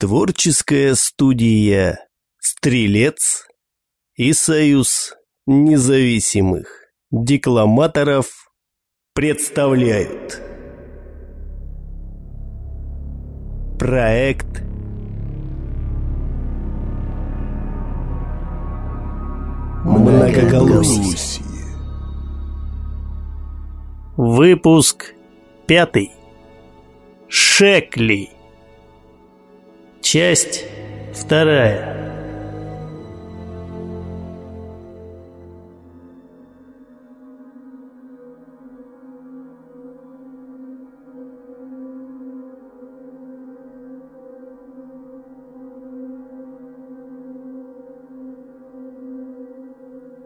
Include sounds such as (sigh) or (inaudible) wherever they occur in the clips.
Творческая студия «Стрелец» и Союз независимых декламаторов представляют. Проект Многоголосие Выпуск пятый. Шекли Часть вторая.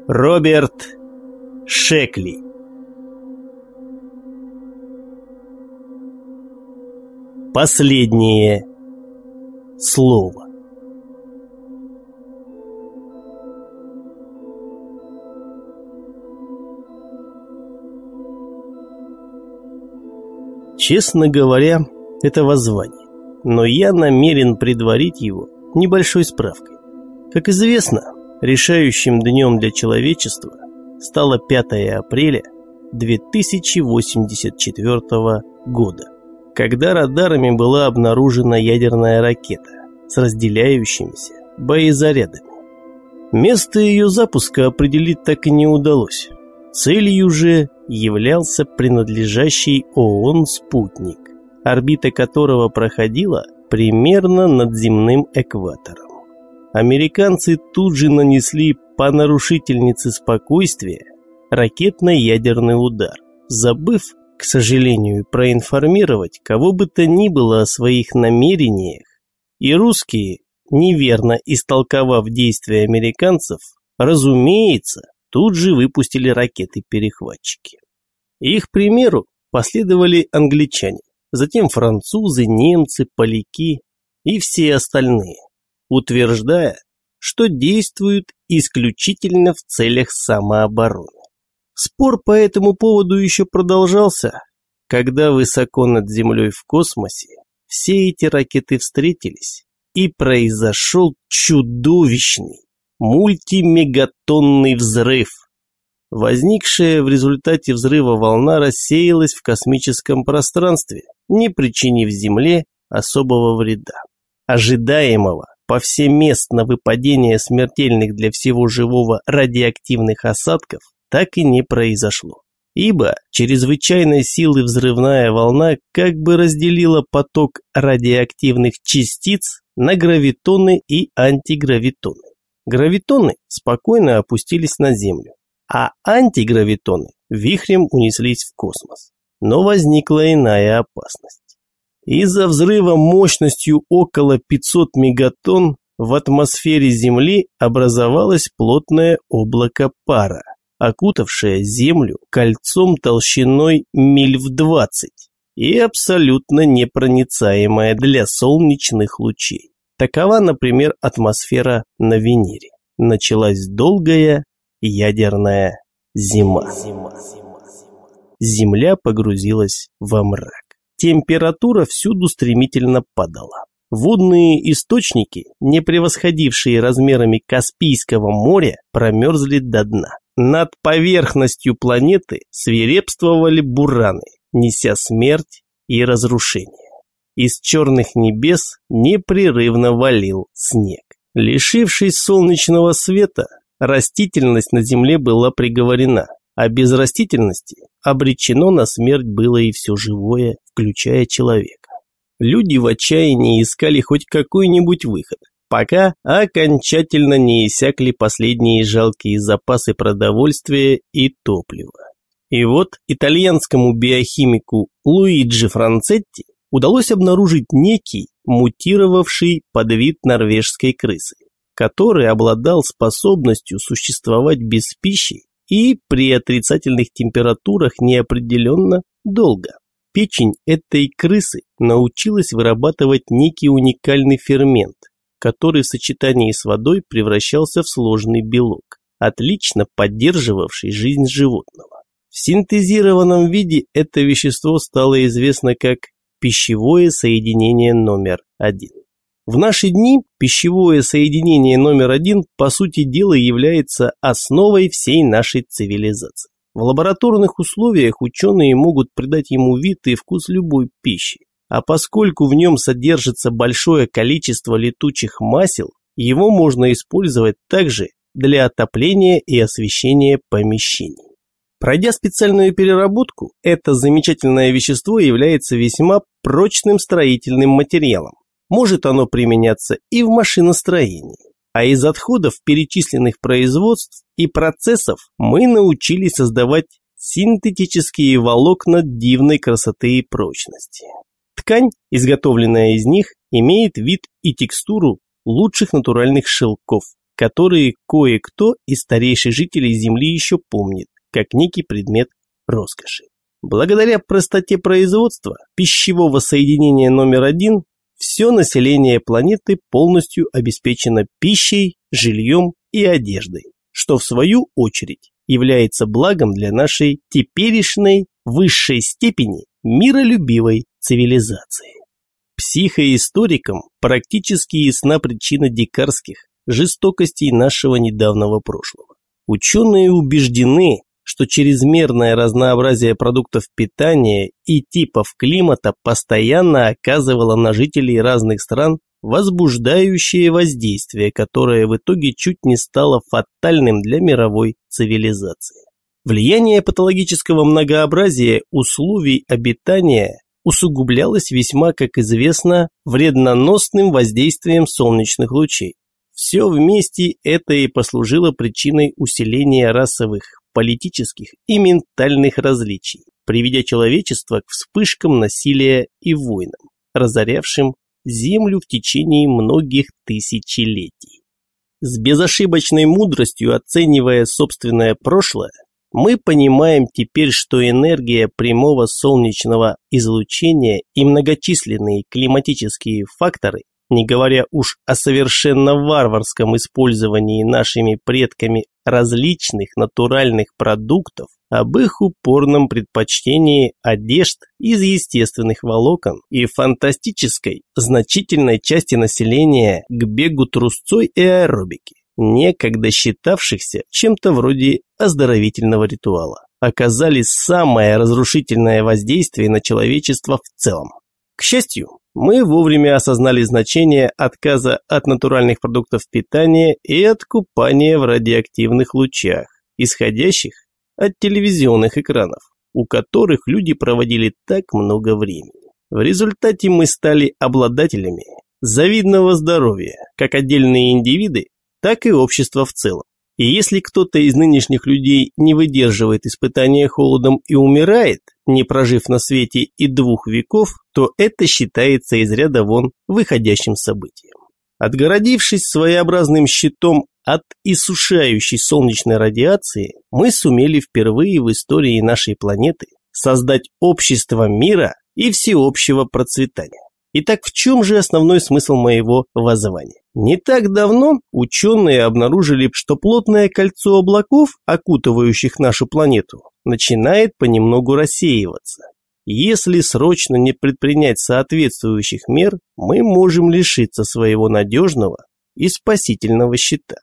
Роберт Шекли. Последнее слово Честно говоря, это воззвание, но я намерен предварить его небольшой справкой. Как известно, Решающим днем для человечества стало 5 апреля 2084 года, когда радарами была обнаружена ядерная ракета с разделяющимися боезарядами. Место ее запуска определить так и не удалось. Целью же являлся принадлежащий ООН спутник, орбита которого проходила примерно над земным экватором. Американцы тут же нанесли по нарушительнице спокойствия ракетно-ядерный удар, забыв, к сожалению, проинформировать кого бы то ни было о своих намерениях, и русские, неверно истолковав действия американцев, разумеется, тут же выпустили ракеты-перехватчики. Их примеру последовали англичане, затем французы, немцы, поляки и все остальные утверждая, что действуют исключительно в целях самообороны. Спор по этому поводу еще продолжался, когда высоко над землей в космосе все эти ракеты встретились, и произошел чудовищный мультимегатонный взрыв. Возникшая в результате взрыва волна рассеялась в космическом пространстве, не причинив Земле особого вреда. Ожидаемого повсеместно выпадение смертельных для всего живого радиоактивных осадков так и не произошло. Ибо чрезвычайной силы взрывная волна как бы разделила поток радиоактивных частиц на гравитоны и антигравитоны. Гравитоны спокойно опустились на Землю, а антигравитоны вихрем унеслись в космос. Но возникла иная опасность. Из-за взрыва мощностью около 500 мегатонн в атмосфере Земли образовалось плотное облако пара, окутавшее Землю кольцом толщиной миль в 20 и абсолютно непроницаемое для солнечных лучей. Такова, например, атмосфера на Венере. Началась долгая ядерная зима. Земля погрузилась во мрак. Температура всюду стремительно падала. Водные источники, не превосходившие размерами Каспийского моря, промерзли до дна. Над поверхностью планеты свирепствовали бураны, неся смерть и разрушение. Из черных небес непрерывно валил снег. Лишившись солнечного света, растительность на Земле была приговорена, а без растительности обречено на смерть было и все живое, включая человека. Люди в отчаянии искали хоть какой-нибудь выход, пока окончательно не иссякли последние жалкие запасы продовольствия и топлива. И вот итальянскому биохимику Луиджи Францетти удалось обнаружить некий мутировавший подвид норвежской крысы, который обладал способностью существовать без пищи и при отрицательных температурах неопределенно долго. Печень этой крысы научилась вырабатывать некий уникальный фермент, который в сочетании с водой превращался в сложный белок, отлично поддерживавший жизнь животного. В синтезированном виде это вещество стало известно как пищевое соединение номер один. В наши дни пищевое соединение номер один по сути дела является основой всей нашей цивилизации. В лабораторных условиях ученые могут придать ему вид и вкус любой пищи, а поскольку в нем содержится большое количество летучих масел, его можно использовать также для отопления и освещения помещений. Пройдя специальную переработку, это замечательное вещество является весьма прочным строительным материалом. Может оно применяться и в машиностроении. А из отходов перечисленных производств и процессов мы научились создавать синтетические волокна дивной красоты и прочности. Ткань, изготовленная из них, имеет вид и текстуру лучших натуральных шелков, которые кое-кто из старейших жителей Земли еще помнит, как некий предмет роскоши. Благодаря простоте производства пищевого соединения номер один все население планеты полностью обеспечено пищей, жильем и одеждой, что в свою очередь является благом для нашей теперешней высшей степени миролюбивой цивилизации. Психоисторикам практически ясна причина дикарских жестокостей нашего недавнего прошлого. Ученые убеждены, что чрезмерное разнообразие продуктов питания и типов климата постоянно оказывало на жителей разных стран возбуждающее воздействие, которое в итоге чуть не стало фатальным для мировой цивилизации. Влияние патологического многообразия условий обитания усугублялось весьма, как известно, вредноносным воздействием солнечных лучей. Все вместе это и послужило причиной усиления расовых политических и ментальных различий, приведя человечество к вспышкам насилия и войнам, разорявшим Землю в течение многих тысячелетий. С безошибочной мудростью оценивая собственное прошлое, мы понимаем теперь, что энергия прямого солнечного излучения и многочисленные климатические факторы не говоря уж о совершенно варварском использовании нашими предками различных натуральных продуктов, об их упорном предпочтении одежд из естественных волокон и фантастической значительной части населения к бегу трусцой и аэробики, некогда считавшихся чем-то вроде оздоровительного ритуала, оказали самое разрушительное воздействие на человечество в целом. К счастью, мы вовремя осознали значение отказа от натуральных продуктов питания и от купания в радиоактивных лучах, исходящих от телевизионных экранов, у которых люди проводили так много времени. В результате мы стали обладателями завидного здоровья, как отдельные индивиды, так и общество в целом. И если кто-то из нынешних людей не выдерживает испытания холодом и умирает, не прожив на свете и двух веков, то это считается из ряда вон выходящим событием. Отгородившись своеобразным щитом от иссушающей солнечной радиации, мы сумели впервые в истории нашей планеты создать общество мира и всеобщего процветания. Итак, в чем же основной смысл моего воззвания? Не так давно ученые обнаружили, что плотное кольцо облаков, окутывающих нашу планету, начинает понемногу рассеиваться. Если срочно не предпринять соответствующих мер, мы можем лишиться своего надежного и спасительного щита.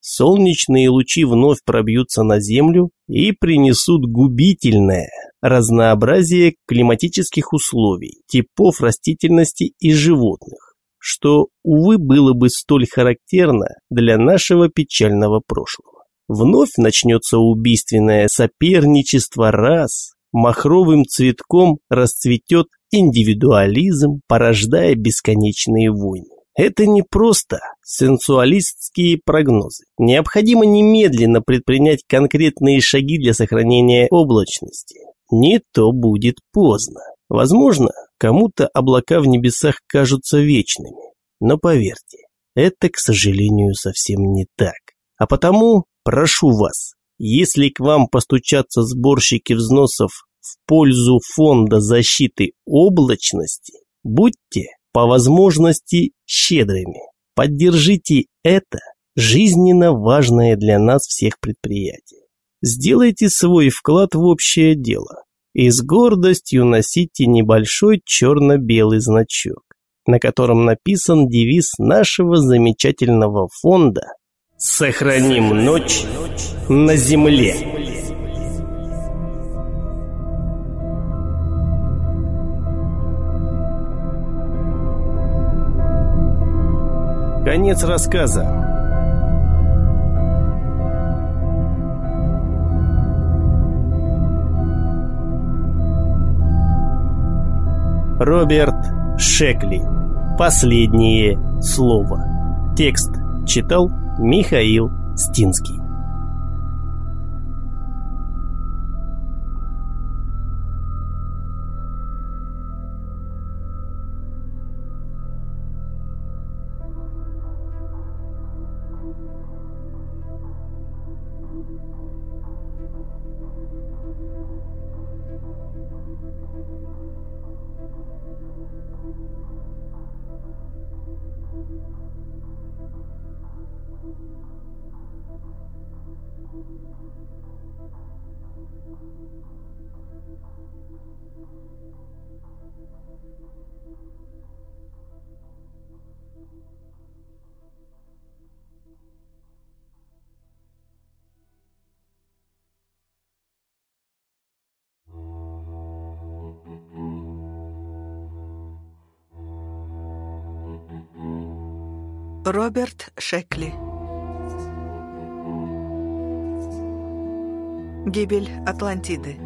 Солнечные лучи вновь пробьются на Землю и принесут губительное разнообразие климатических условий, типов растительности и животных, что, увы, было бы столь характерно для нашего печального прошлого. Вновь начнется убийственное соперничество рас, махровым цветком расцветет индивидуализм, порождая бесконечные войны. Это не просто сенсуалистские прогнозы. Необходимо немедленно предпринять конкретные шаги для сохранения облачности. Не то будет поздно. Возможно, кому-то облака в небесах кажутся вечными. Но поверьте, это, к сожалению, совсем не так. А потому прошу вас, если к вам постучатся сборщики взносов в пользу фонда защиты облачности, будьте по возможности щедрыми. Поддержите это жизненно важное для нас всех предприятие. Сделайте свой вклад в общее дело и с гордостью носите небольшой черно-белый значок. на котором написан девиз нашего замечательного фонда «Сохраним ночь на земле». Конец рассказа. Роберт Шекли. Последнее слово. Текст читал Михаил Стинский. Роберт Шекли Гибель Атлантиды.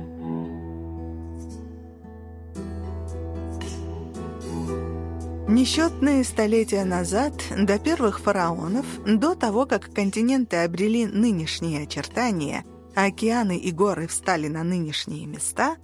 Несчетные столетия назад, до первых фараонов, до того, как континенты обрели нынешние очертания, а океаны и горы встали на нынешние места,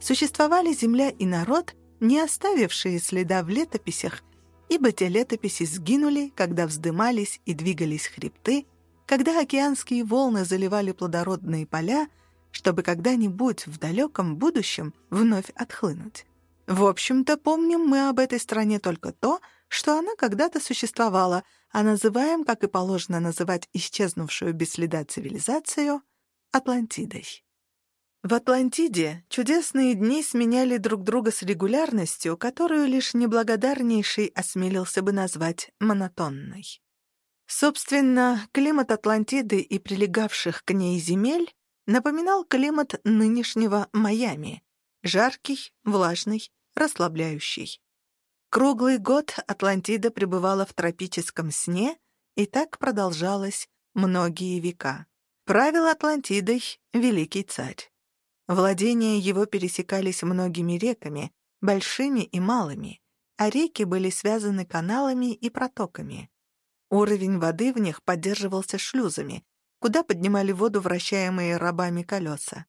существовали земля и народ, не оставившие следа в летописях ибо те летописи сгинули, когда вздымались и двигались хребты, когда океанские волны заливали плодородные поля, чтобы когда-нибудь в далеком будущем вновь отхлынуть. В общем-то, помним мы об этой стране только то, что она когда-то существовала, а называем, как и положено называть исчезнувшую без следа цивилизацию, Атлантидой. В Атлантиде чудесные дни сменяли друг друга с регулярностью, которую лишь неблагодарнейший осмелился бы назвать монотонной. Собственно, климат Атлантиды и прилегавших к ней земель напоминал климат нынешнего Майами — жаркий, влажный, расслабляющий. Круглый год Атлантида пребывала в тропическом сне, и так продолжалось многие века. Правил Атлантидой великий царь. Владения его пересекались многими реками, большими и малыми, а реки были связаны каналами и протоками. Уровень воды в них поддерживался шлюзами, куда поднимали воду вращаемые рабами колеса.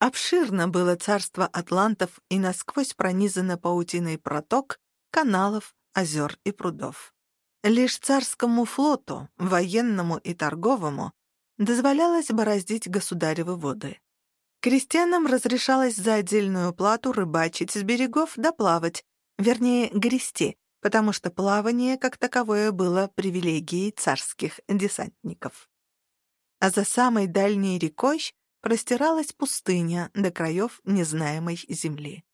Обширно было царство атлантов и насквозь пронизано паутиной проток, каналов, озер и прудов. Лишь царскому флоту, военному и торговому, дозволялось бороздить государевы воды. Крестьянам разрешалось за отдельную плату рыбачить с берегов да плавать, вернее, грести, потому что плавание как таковое было привилегией царских десантников. А за самой дальней рекой простиралась пустыня до краев незнаемой земли.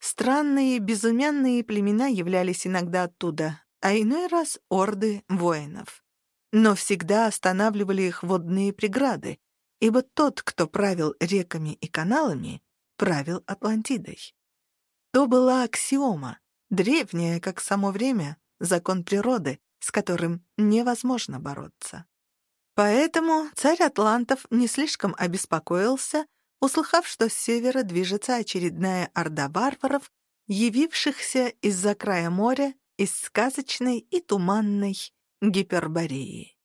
Странные, безымянные племена являлись иногда оттуда, а иной раз орды воинов. Но всегда останавливали их водные преграды, ибо тот, кто правил реками и каналами, правил Атлантидой. То была аксиома, древняя, как само время, закон природы, с которым невозможно бороться. Поэтому царь Атлантов не слишком обеспокоился, услыхав, что с севера движется очередная орда варваров, явившихся из-за края моря, из сказочной и туманной Гипербореи.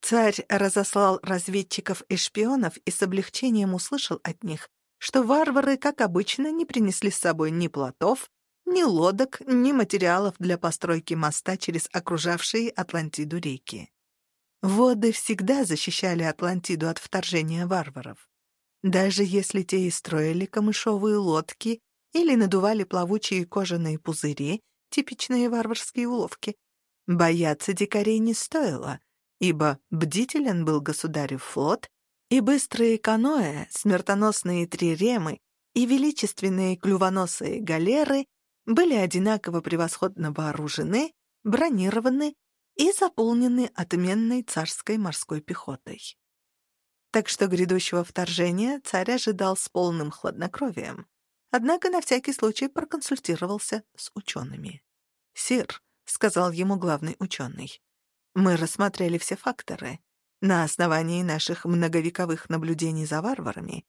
Царь разослал разведчиков и шпионов и с облегчением услышал от них, что варвары, как обычно, не принесли с собой ни плотов, ни лодок, ни материалов для постройки моста через окружавшие Атлантиду реки. Воды всегда защищали Атлантиду от вторжения варваров. Даже если те и строили камышовые лодки или надували плавучие кожаные пузыри, типичные варварские уловки, бояться дикарей не стоило — ибо бдителен был государев флот, и быстрые каноэ, смертоносные триремы и величественные клювоносые галеры были одинаково превосходно вооружены, бронированы и заполнены отменной царской морской пехотой. Так что грядущего вторжения царь ожидал с полным хладнокровием, однако на всякий случай проконсультировался с учеными. «Сир», — сказал ему главный ученый, — «мы рассмотрели все факторы. На основании наших многовековых наблюдений за варварами,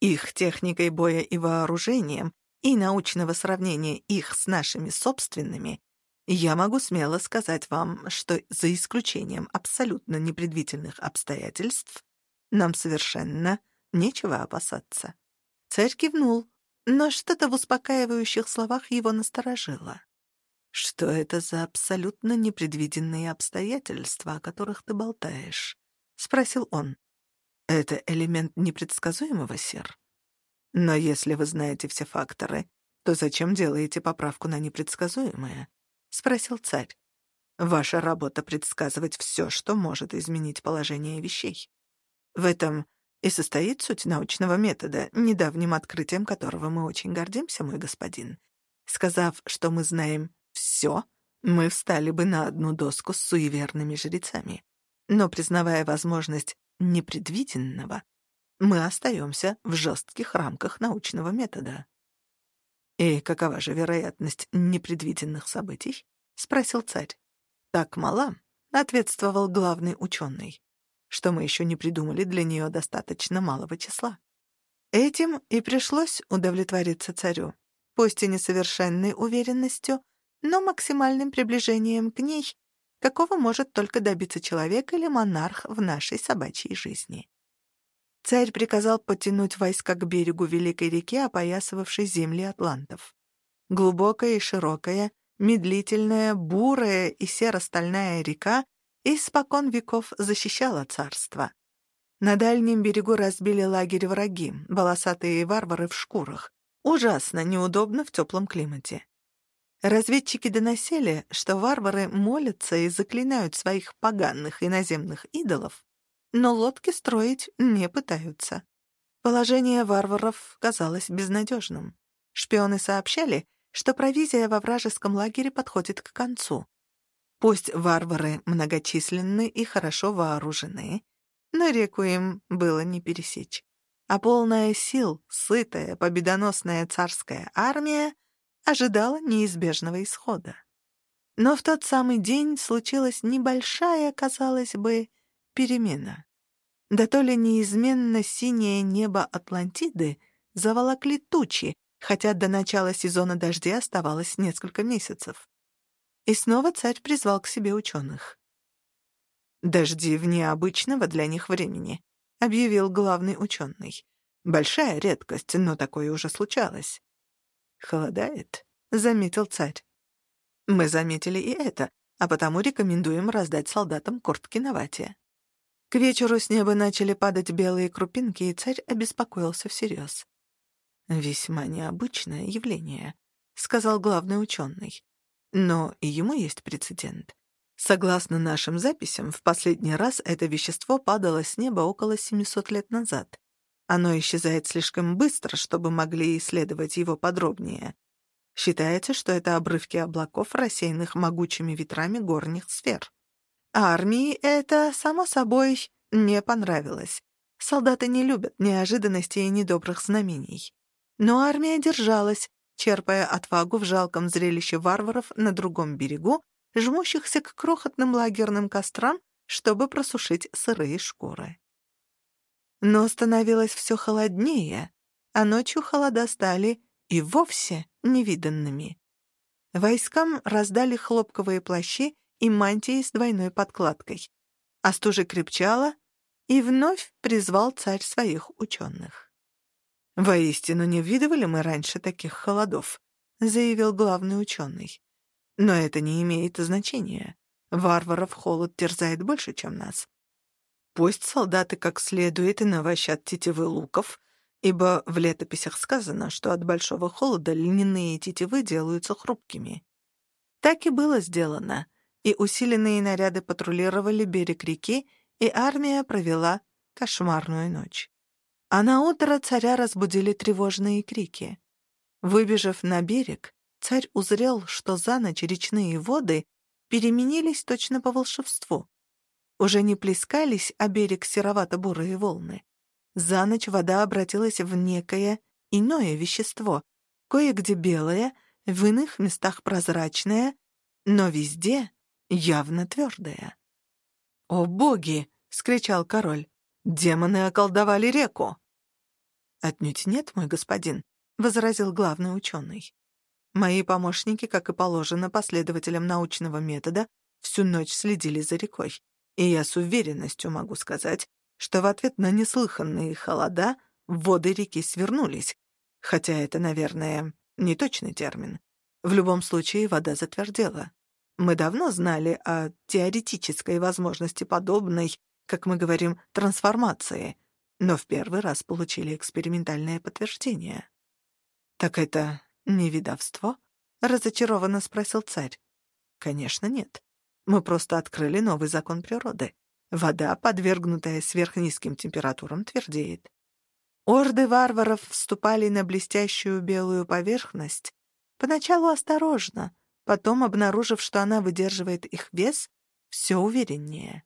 их техникой боя и вооружением и научного сравнения их с нашими собственными, я могу смело сказать вам, что за исключением абсолютно непредвиденных обстоятельств нам совершенно нечего опасаться. Царь кивнул, но что-то в успокаивающих словах его насторожило. «Что это за абсолютно непредвиденные обстоятельства, о которых ты болтаешь?» — спросил он. «Это элемент непредсказуемого, сир? Но если вы знаете все факторы, то зачем делаете поправку на непредсказуемое?» — спросил царь. «Ваша работа — предсказывать все, что может изменить положение вещей. В этом и состоит суть научного метода, недавним открытием которого мы очень гордимся, мой господин. Сказав, что мы знаем все, мы встали бы на одну доску с суеверными жрецами. Но признавая возможность непредвиденного, мы остаемся в жестких рамках научного метода. «И какова же вероятность непредвиденных событий?» — спросил царь. «Так мала», — ответствовал главный ученый, «что мы еще не придумали для нее достаточно малого числа». Этим и пришлось удовлетвориться царю, пусть и несовершенной уверенностью, но максимальным приближением к ней, какого может только добиться человек или монарх в нашей собачьей жизни. Царь приказал подтянуть войска к берегу Великой реки, опоясывавшей земли атлантов. Глубокая и широкая, медлительная, бурая и серо-стальная река испокон веков защищала царство. На дальнем берегу разбили лагерь враги, волосатые варвары в шкурах. Ужасно неудобно в теплом климате. Разведчики доносили, что варвары молятся и заклинают своих поганых иноземных идолов, но лодки строить не пытаются. Положение варваров казалось безнадежным. Шпионы сообщали, что провизия во вражеском лагере подходит к концу. Пусть варвары многочисленны и хорошо вооружены, но реку им было не пересечь. А полная сил, сытая, победоносная царская армия ожидала неизбежного исхода. Но в тот самый день случилась небольшая, казалось бы, перемена. Да то ли неизменно синее небо Атлантиды заволокли тучи, хотя до начала сезона дождей оставалось несколько месяцев. И снова царь призвал к себе ученых. «Дожди в необычного для них времени», — объявил главный ученый. «Большая редкость, но такое уже случалось. «Холодает», — заметил царь. «Мы заметили и это, а потому рекомендуем раздать солдатам куртки на вате». К вечеру с неба начали падать белые крупинки, и царь обеспокоился всерьез. «Весьма необычное явление», — сказал главный ученый. «Но и ему есть прецедент. Согласно нашим записям, в последний раз это вещество падало с неба около 700 лет назад. Оно исчезает слишком быстро, чтобы могли исследовать его подробнее. Считается, что это обрывки облаков, рассеянных могучими ветрами горних сфер. Армии это, само собой, не понравилось. Солдаты не любят неожиданностей и недобрых знамений. Но армия держалась, черпая отвагу в жалком зрелище варваров на другом берегу, жмущихся к крохотным лагерным кострам, чтобы просушить сырые шкуры. Но становилось все холоднее, а ночью холода стали и вовсе невиданными. Войскам раздали хлопковые плащи и мантии с двойной подкладкой. А стужа крепчала, и вновь призвал царь своих ученых. «Воистину не видывали мы раньше таких холодов», — заявил главный ученый. «Но это не имеет значения. Варваров холод терзает больше, чем нас. Пусть солдаты как следует и навощат тетивы луков, ибо в летописях сказано, что от большого холода льняные тетивы делаются хрупкими. Так и было сделано, и усиленные наряды патрулировали берег реки, и армия провела кошмарную ночь. А на утро царя разбудили тревожные крики. Выбежав на берег, царь узрел, что за ночь речные воды переменились точно по волшебству. Уже не плескались о берег серовато-бурые волны. За ночь вода обратилась в некое иное вещество, кое-где белое, в иных местах прозрачное, но везде явно твердое. «О боги!» — скричал король. «Демоны околдовали реку!» «Отнюдь нет, мой господин», — возразил главный ученый. «Мои помощники, как и положено последователям научного метода, всю ночь следили за рекой, и я с уверенностью могу сказать, что в ответ на неслыханные холода воды реки свернулись, хотя это, наверное, не точный термин. В любом случае вода затвердела. Мы давно знали о теоретической возможности подобной, как мы говорим, трансформации, но в первый раз получили экспериментальное подтверждение. «Так это не видовство?» — разочарованно спросил царь. «Конечно, нет. Мы просто открыли новый закон природы. Вода, подвергнутая сверхнизким температурам, твердеет. Орды варваров вступали на блестящую белую поверхность, поначалу осторожно, потом, обнаружив, что она выдерживает их вес, все увереннее.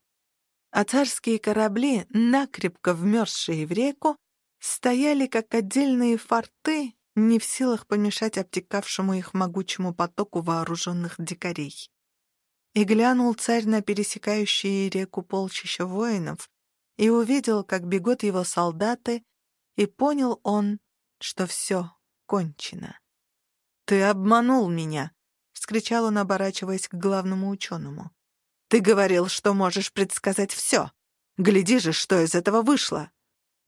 А царские корабли, накрепко вмерзшие в реку, стояли как отдельные форты, не в силах помешать обтекавшему их могучему потоку вооруженных дикарей. И глянул царь на пересекающие реку полчища воинов и увидел, как бегут его солдаты, и понял он, что все кончено. «Ты обманул меня!» — вскричал он, оборачиваясь к главному ученому. «Ты говорил, что можешь предсказать все. Гляди же, что из этого вышло!»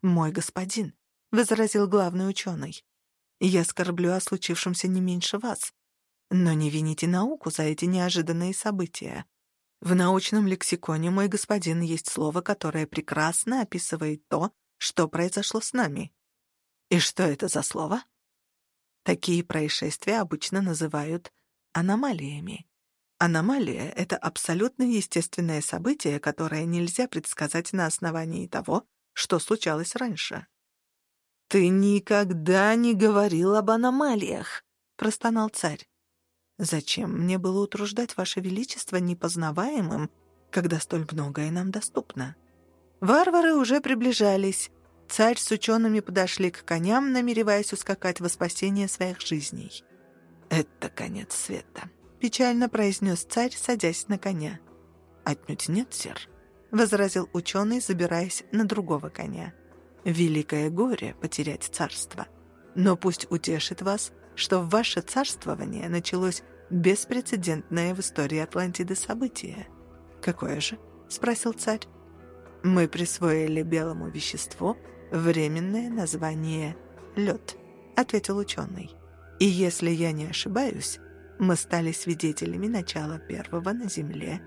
«Мой господин», — возразил главный ученый, — «я скорблю о случившемся не меньше вас. Но не вините науку за эти неожиданные события. В научном лексиконе, мой господин, есть слово, которое прекрасно описывает то, что произошло с нами. И что это за слово? Такие происшествия обычно называют аномалиями. Аномалия — это абсолютно естественное событие, которое нельзя предсказать на основании того, что случалось раньше. «Ты никогда не говорил об аномалиях», — простонал царь. Зачем мне было утруждать Ваше Величество непознаваемым, когда столь многое нам доступно? Варвары уже приближались. Царь с учеными подошли к коням, намереваясь ускакать во спасение своих жизней. «Это конец света», — печально произнес царь, садясь на коня. «Отнюдь нет, сэр», — возразил ученый, забираясь на другого коня. «Великое горе — потерять царство. Но пусть утешит вас что в ваше царствование началось беспрецедентное в истории Атлантиды событие. «Какое же?» — спросил царь. «Мы присвоили белому веществу временное название «лед», — ответил ученый. «И если я не ошибаюсь, мы стали свидетелями начала первого на Земле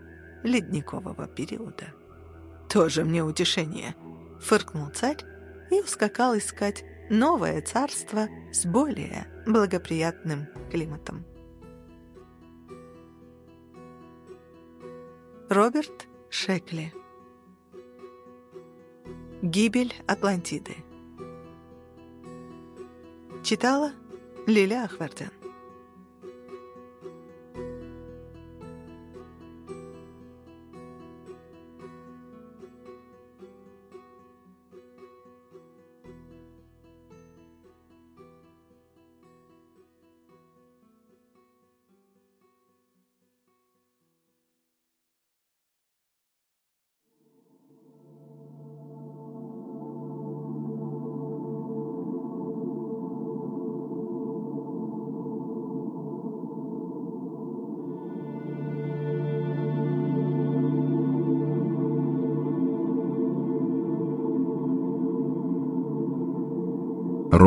ледникового периода». «Тоже мне утешение», — фыркнул царь и ускакал искать новое царство с более благоприятным климатом. Роберт Шекли Гибель Атлантиды Читала Лиля Ахвардян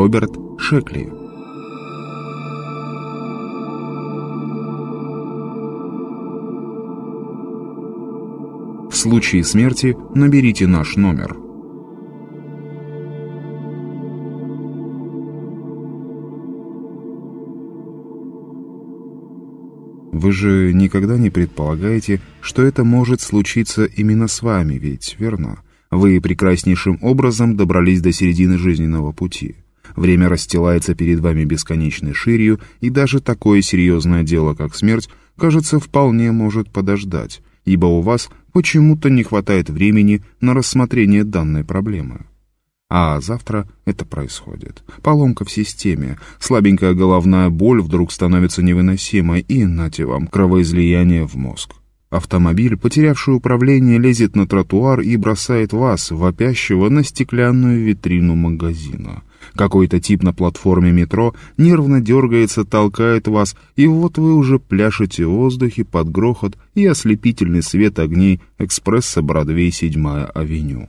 Роберт Шекли. В случае смерти наберите наш номер. Вы же никогда не предполагаете, что это может случиться именно с вами, ведь верно? Вы прекраснейшим образом добрались до середины жизненного пути. Время расстилается перед вами бесконечной ширью, и даже такое серьезное дело, как смерть, кажется, вполне может подождать, ибо у вас почему-то не хватает времени на рассмотрение данной проблемы. А завтра это происходит. Поломка в системе, слабенькая головная боль вдруг становится невыносимой, и, нате вам, кровоизлияние в мозг. Автомобиль, потерявший управление, лезет на тротуар и бросает вас, вопящего, на стеклянную витрину магазина. Какой-то тип на платформе метро нервно дергается, толкает вас, и вот вы уже пляшете в воздухе под грохот и ослепительный свет огней экспресса Бродвей 7 авеню.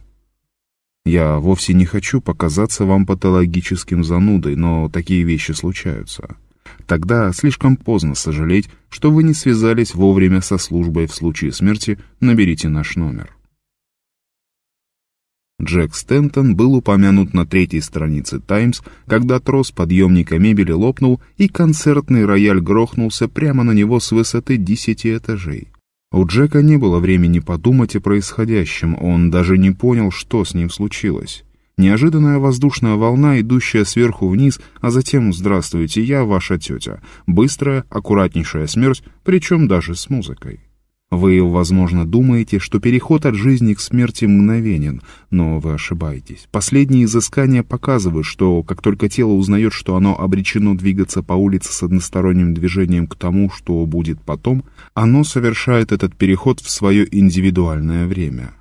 Я вовсе не хочу показаться вам патологическим занудой, но такие вещи случаются. Тогда слишком поздно сожалеть, что вы не связались вовремя со службой в случае смерти, наберите наш номер. Джек Стентон был упомянут на третьей странице «Таймс», когда трос подъемника мебели лопнул, и концертный рояль грохнулся прямо на него с высоты десяти этажей. У Джека не было времени подумать о происходящем, он даже не понял, что с ним случилось. Неожиданная воздушная волна, идущая сверху вниз, а затем «Здравствуйте, я ваша тетя». Быстрая, аккуратнейшая смерть, причем даже с музыкой. Вы, возможно, думаете, что переход от жизни к смерти мгновенен, но вы ошибаетесь. Последние изыскания показывают, что как только тело узнает, что оно обречено двигаться по улице с односторонним движением к тому, что будет потом, оно совершает этот переход в свое индивидуальное время.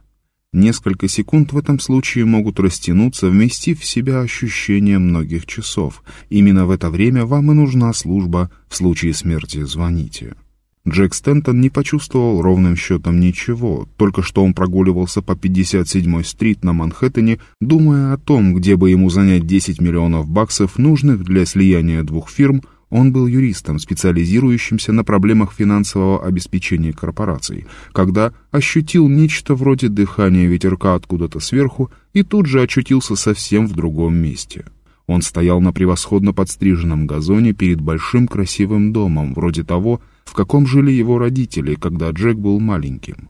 Несколько секунд в этом случае могут растянуться, вместив в себя ощущение многих часов. Именно в это время вам и нужна служба, в случае смерти звоните. Джек Стентон не почувствовал ровным счетом ничего, только что он прогуливался по 57-й стрит на Манхэттене, думая о том, где бы ему занять 10 миллионов баксов, нужных для слияния двух фирм, он был юристом, специализирующимся на проблемах финансового обеспечения корпораций, когда ощутил нечто вроде дыхания ветерка откуда-то сверху и тут же очутился совсем в другом месте. Он стоял на превосходно подстриженном газоне перед большим красивым домом, вроде того, в каком жили его родители, когда Джек был маленьким.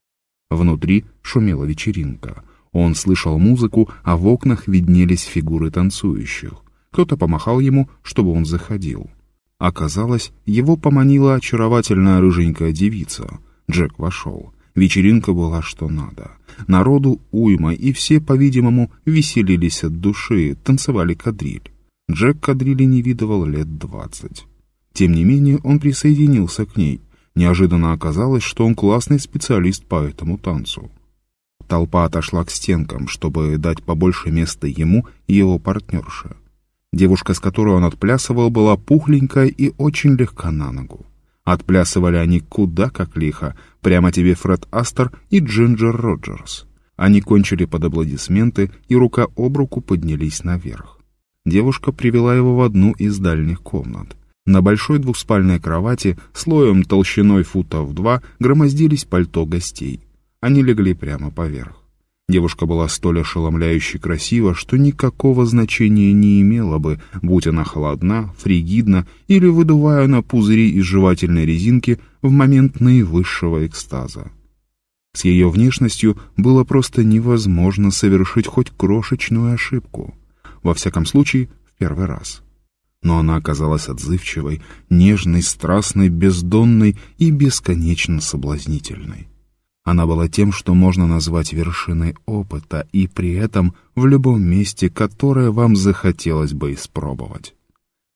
Внутри шумела вечеринка. Он слышал музыку, а в окнах виднелись фигуры танцующих. Кто-то помахал ему, чтобы он заходил. Оказалось, его поманила очаровательная рыженькая девица. Джек вошел. Вечеринка была что надо. Народу уйма, и все, по-видимому, веселились от души, танцевали кадриль. Джек кадрили не видывал лет двадцать. Тем не менее, он присоединился к ней. Неожиданно оказалось, что он классный специалист по этому танцу. Толпа отошла к стенкам, чтобы дать побольше места ему и его партнерше. Девушка, с которой он отплясывал, была пухленькая и очень легка на ногу. Отплясывали они куда как лихо, прямо тебе Фред Астер и Джинджер Роджерс. Они кончили под аплодисменты и рука об руку поднялись наверх. Девушка привела его в одну из дальних комнат. На большой двухспальной кровати, слоем толщиной футов два, громоздились пальто гостей. Они легли прямо поверх. Девушка была столь ошеломляюще красива, что никакого значения не имело бы, будь она холодна, фригидна или выдувая на пузыри из жевательной резинки в момент наивысшего экстаза. С ее внешностью было просто невозможно совершить хоть крошечную ошибку. Во всяком случае, в первый раз но она оказалась отзывчивой, нежной, страстной, бездонной и бесконечно соблазнительной. Она была тем, что можно назвать вершиной опыта, и при этом в любом месте, которое вам захотелось бы испробовать.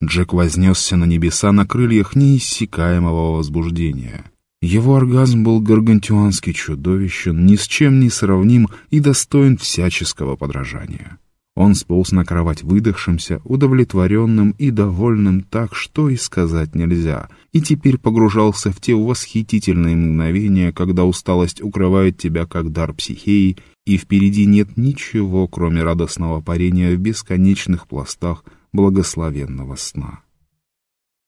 Джек вознесся на небеса на крыльях неиссякаемого возбуждения. Его оргазм был гаргантюански чудовищен, ни с чем не сравним и достоин всяческого подражания. Он сполз на кровать выдохшимся, удовлетворенным и довольным так, что и сказать нельзя, и теперь погружался в те восхитительные мгновения, когда усталость укрывает тебя как дар психеи, и впереди нет ничего, кроме радостного парения в бесконечных пластах благословенного сна.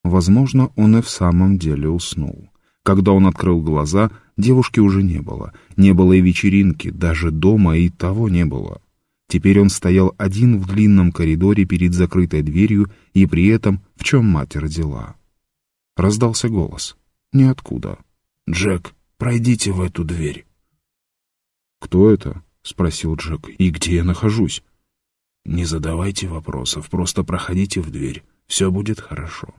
Возможно, он и в самом деле уснул. Когда он открыл глаза, девушки уже не было. Не было и вечеринки, даже дома и того не было. Теперь он стоял один в длинном коридоре перед закрытой дверью и при этом в чем мать родила. Раздался голос. Ниоткуда. «Джек, пройдите в эту дверь». «Кто это?» — спросил Джек. «И где я нахожусь?» «Не задавайте вопросов, просто проходите в дверь. Все будет хорошо».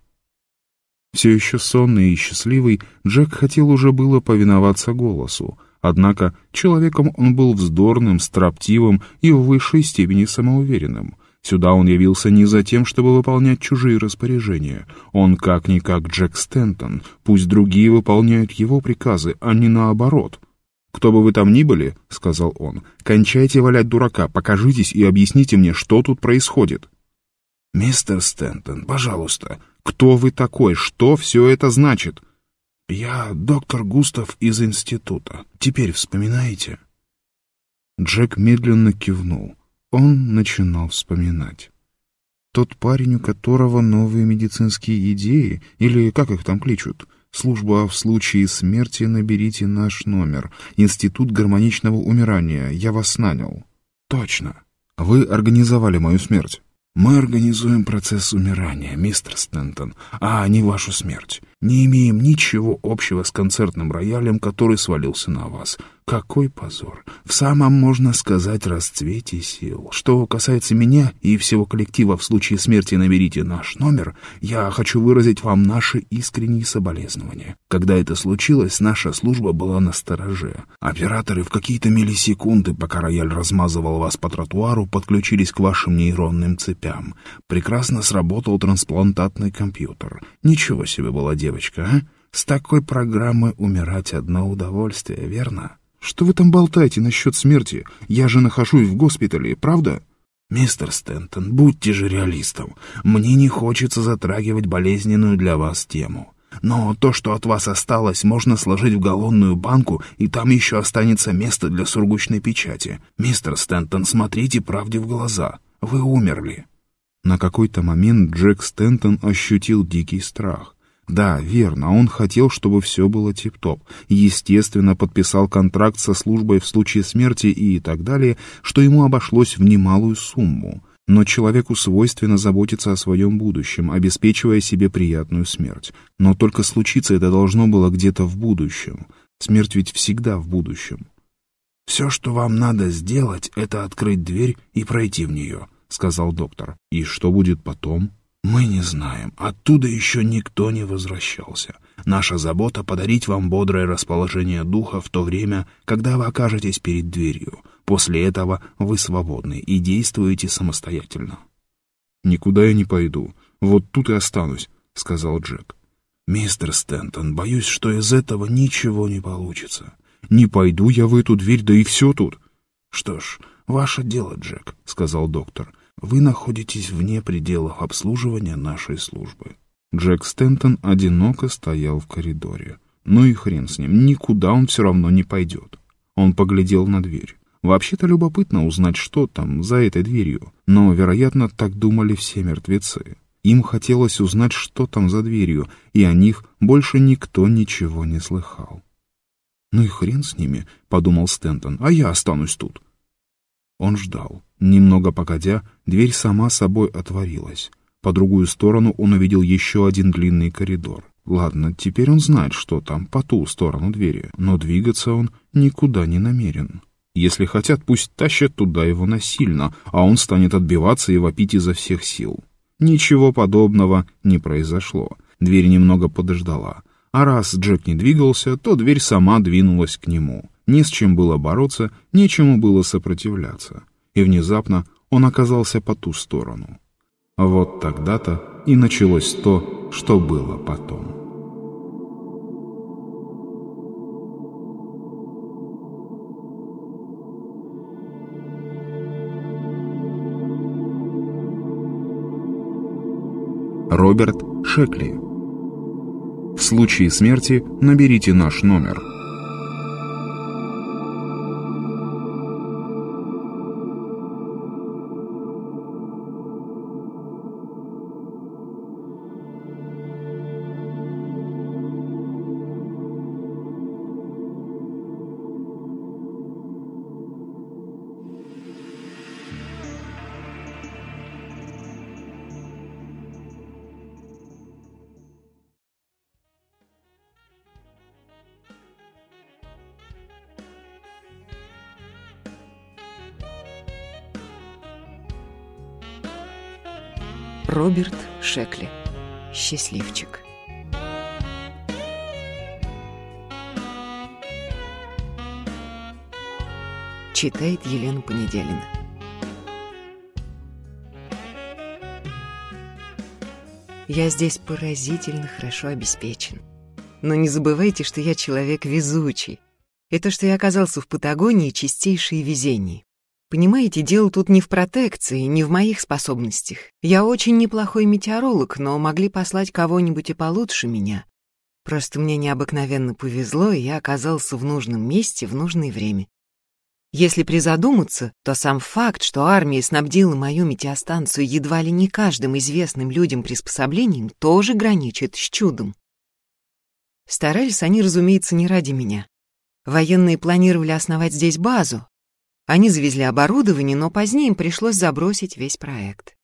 Все еще сонный и счастливый, Джек хотел уже было повиноваться голосу, однако человеком он был вздорным, строптивым и в высшей степени самоуверенным. Сюда он явился не за тем, чтобы выполнять чужие распоряжения. Он как-никак Джек Стентон, пусть другие выполняют его приказы, а не наоборот. «Кто бы вы там ни были, — сказал он, — кончайте валять дурака, покажитесь и объясните мне, что тут происходит». «Мистер Стентон, пожалуйста, кто вы такой? Что все это значит?» «Я доктор Густав из института. Теперь вспоминаете?» Джек медленно кивнул. Он начинал вспоминать. Тот парень, у которого новые медицинские идеи, или как их там кличут, служба в случае смерти наберите наш номер, Институт гармоничного умирания, я вас нанял. Точно. Вы организовали мою смерть. Мы организуем процесс умирания, мистер Стентон, а не вашу смерть. Не имеем ничего общего с концертным роялем, который свалился на вас. Какой позор! В самом, можно сказать, расцвете сил. Что касается меня и всего коллектива в случае смерти наберите наш номер, я хочу выразить вам наши искренние соболезнования. Когда это случилось, наша служба была на стороже. Операторы в какие-то миллисекунды, пока рояль размазывал вас по тротуару, подключились к вашим нейронным цепям. Прекрасно сработал трансплантатный компьютер. Ничего себе была девочка, а? С такой программой умирать одно удовольствие, верно? Что вы там болтаете насчет смерти? Я же нахожусь в госпитале, правда? Мистер Стентон, будьте же реалистом. Мне не хочется затрагивать болезненную для вас тему. Но то, что от вас осталось, можно сложить в галлонную банку, и там еще останется место для сургучной печати. Мистер Стентон, смотрите правде в глаза. Вы умерли. На какой-то момент Джек Стентон ощутил дикий страх. Да, верно, он хотел, чтобы все было тип-топ. Естественно, подписал контракт со службой в случае смерти и так далее, что ему обошлось в немалую сумму. Но человеку свойственно заботиться о своем будущем, обеспечивая себе приятную смерть. Но только случиться это должно было где-то в будущем. Смерть ведь всегда в будущем. «Все, что вам надо сделать, это открыть дверь и пройти в нее», — сказал доктор. «И что будет потом?» Мы не знаем. Оттуда еще никто не возвращался. Наша забота — подарить вам бодрое расположение духа в то время, когда вы окажетесь перед дверью. После этого вы свободны и действуете самостоятельно. «Никуда я не пойду. Вот тут и останусь», — сказал Джек. «Мистер Стентон, боюсь, что из этого ничего не получится. Не пойду я в эту дверь, да и все тут». «Что ж, ваше дело, Джек», — сказал доктор. Вы находитесь вне пределов обслуживания нашей службы». Джек Стентон одиноко стоял в коридоре. Ну и хрен с ним, никуда он все равно не пойдет. Он поглядел на дверь. Вообще-то любопытно узнать, что там за этой дверью, но, вероятно, так думали все мертвецы. Им хотелось узнать, что там за дверью, и о них больше никто ничего не слыхал. «Ну и хрен с ними», — подумал Стентон, — «а я останусь тут». Он ждал. Немного погодя, дверь сама собой отворилась. По другую сторону он увидел еще один длинный коридор. Ладно, теперь он знает, что там по ту сторону двери, но двигаться он никуда не намерен. Если хотят, пусть тащат туда его насильно, а он станет отбиваться и вопить изо всех сил. Ничего подобного не произошло. Дверь немного подождала. А раз Джек не двигался, то дверь сама двинулась к нему. Ни с чем было бороться, нечему было сопротивляться и внезапно он оказался по ту сторону. Вот тогда-то и началось то, что было потом. Роберт Шекли. В случае смерти наберите наш номер – Роберт Шекли. Счастливчик. Читает Елена Понеделина. Я здесь поразительно хорошо обеспечен. Но не забывайте, что я человек везучий. И то, что я оказался в Патагонии, чистейшее везение. Понимаете, дело тут не в протекции, не в моих способностях. Я очень неплохой метеоролог, но могли послать кого-нибудь и получше меня. Просто мне необыкновенно повезло, и я оказался в нужном месте в нужное время. Если призадуматься, то сам факт, что армия снабдила мою метеостанцию едва ли не каждым известным людям приспособлением, тоже граничит с чудом. Старались они, разумеется, не ради меня. Военные планировали основать здесь базу. Они завезли оборудование, но позднее им пришлось забросить весь проект.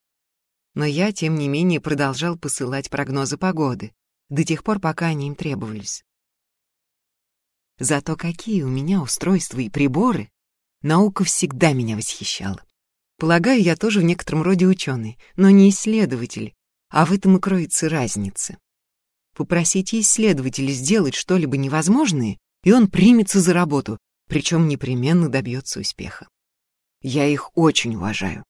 Но я, тем не менее, продолжал посылать прогнозы погоды, до тех пор, пока они им требовались. Зато какие у меня устройства и приборы, Наука всегда меня восхищала. Полагаю, я тоже в некотором роде ученый, но не исследователь, а в этом и кроется разница. Попросите исследователя сделать что-либо невозможное, и он примется за работу, причем непременно добьется успеха. Я их очень уважаю.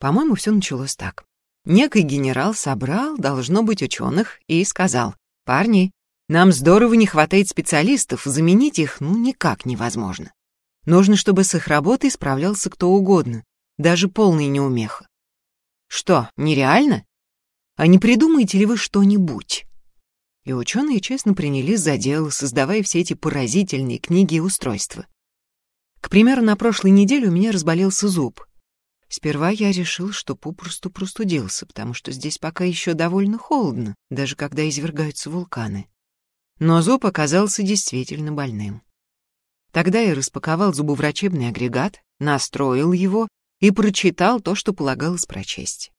По-моему, все началось так. Некий генерал собрал, должно быть, ученых и сказал, «Парни, нам здорово не хватает специалистов, заменить их ну никак невозможно. Нужно, чтобы с их работой справлялся кто угодно, даже полный неумеха. Что, нереально? А не придумаете ли вы что-нибудь? И ученые честно принялись за дело, создавая все эти поразительные книги и устройства. К примеру, на прошлой неделе у меня разболелся зуб. Сперва я решил, что попросту простудился, потому что здесь пока еще довольно холодно, даже когда извергаются вулканы. Но зуб оказался действительно больным. Тогда я распаковал зубоврачебный агрегат, настроил его и прочитал то, что полагалось прочесть.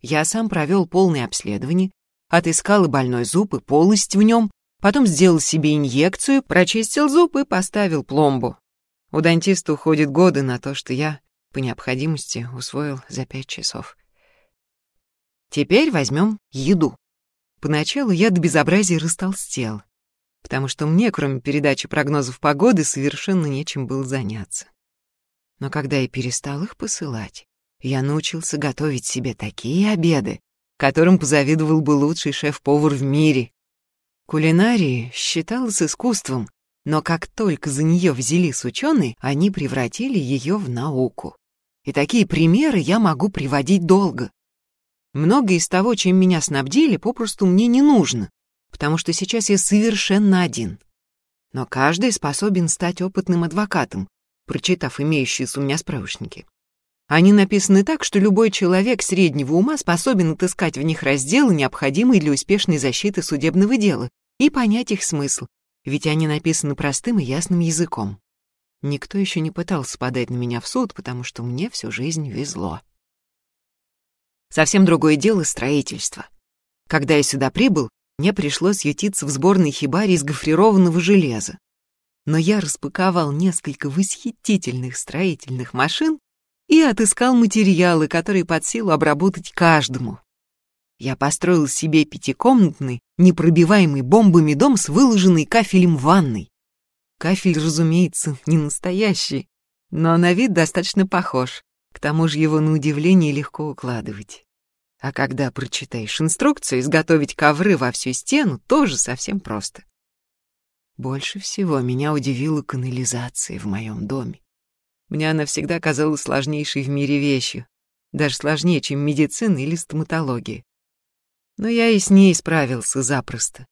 Я сам провел полное обследование, отыскал и больной зуб, и полость в нем, потом сделал себе инъекцию, прочистил зуб и поставил пломбу. У дантиста уходят годы на то, что я, по необходимости, усвоил за пять часов. Теперь возьмем еду. Поначалу я до безобразия растолстел, потому что мне, кроме передачи прогнозов погоды, совершенно нечем было заняться. Но когда я перестал их посылать, я научился готовить себе такие обеды, которым позавидовал бы лучший шеф-повар в мире. Кулинария считалась искусством, но как только за нее взялись ученые, они превратили ее в науку. И такие примеры я могу приводить долго. Многое из того, чем меня снабдили, попросту мне не нужно, потому что сейчас я совершенно один. Но каждый способен стать опытным адвокатом, прочитав имеющиеся у меня справочники. Они написаны так, что любой человек среднего ума способен отыскать в них разделы, необходимые для успешной защиты судебного дела, и понять их смысл, ведь они написаны простым и ясным языком. Никто еще не пытался подать на меня в суд, потому что мне всю жизнь везло. Совсем другое дело строительство. Когда я сюда прибыл, мне пришлось ютиться в сборной хибаре из гофрированного железа. Но я распаковал несколько восхитительных строительных машин и отыскал материалы, которые под силу обработать каждому. Я построил себе пятикомнатный, непробиваемый бомбами дом с выложенной кафелем ванной. Кафель, разумеется, не настоящий, но на вид достаточно похож. К тому же его на удивление легко укладывать. А когда прочитаешь инструкцию изготовить ковры во всю стену, тоже совсем просто. Больше всего меня удивила канализация в моем доме. Мне она всегда казалась сложнейшей в мире вещью, даже сложнее, чем медицина или стоматология. Но я и с ней справился запросто.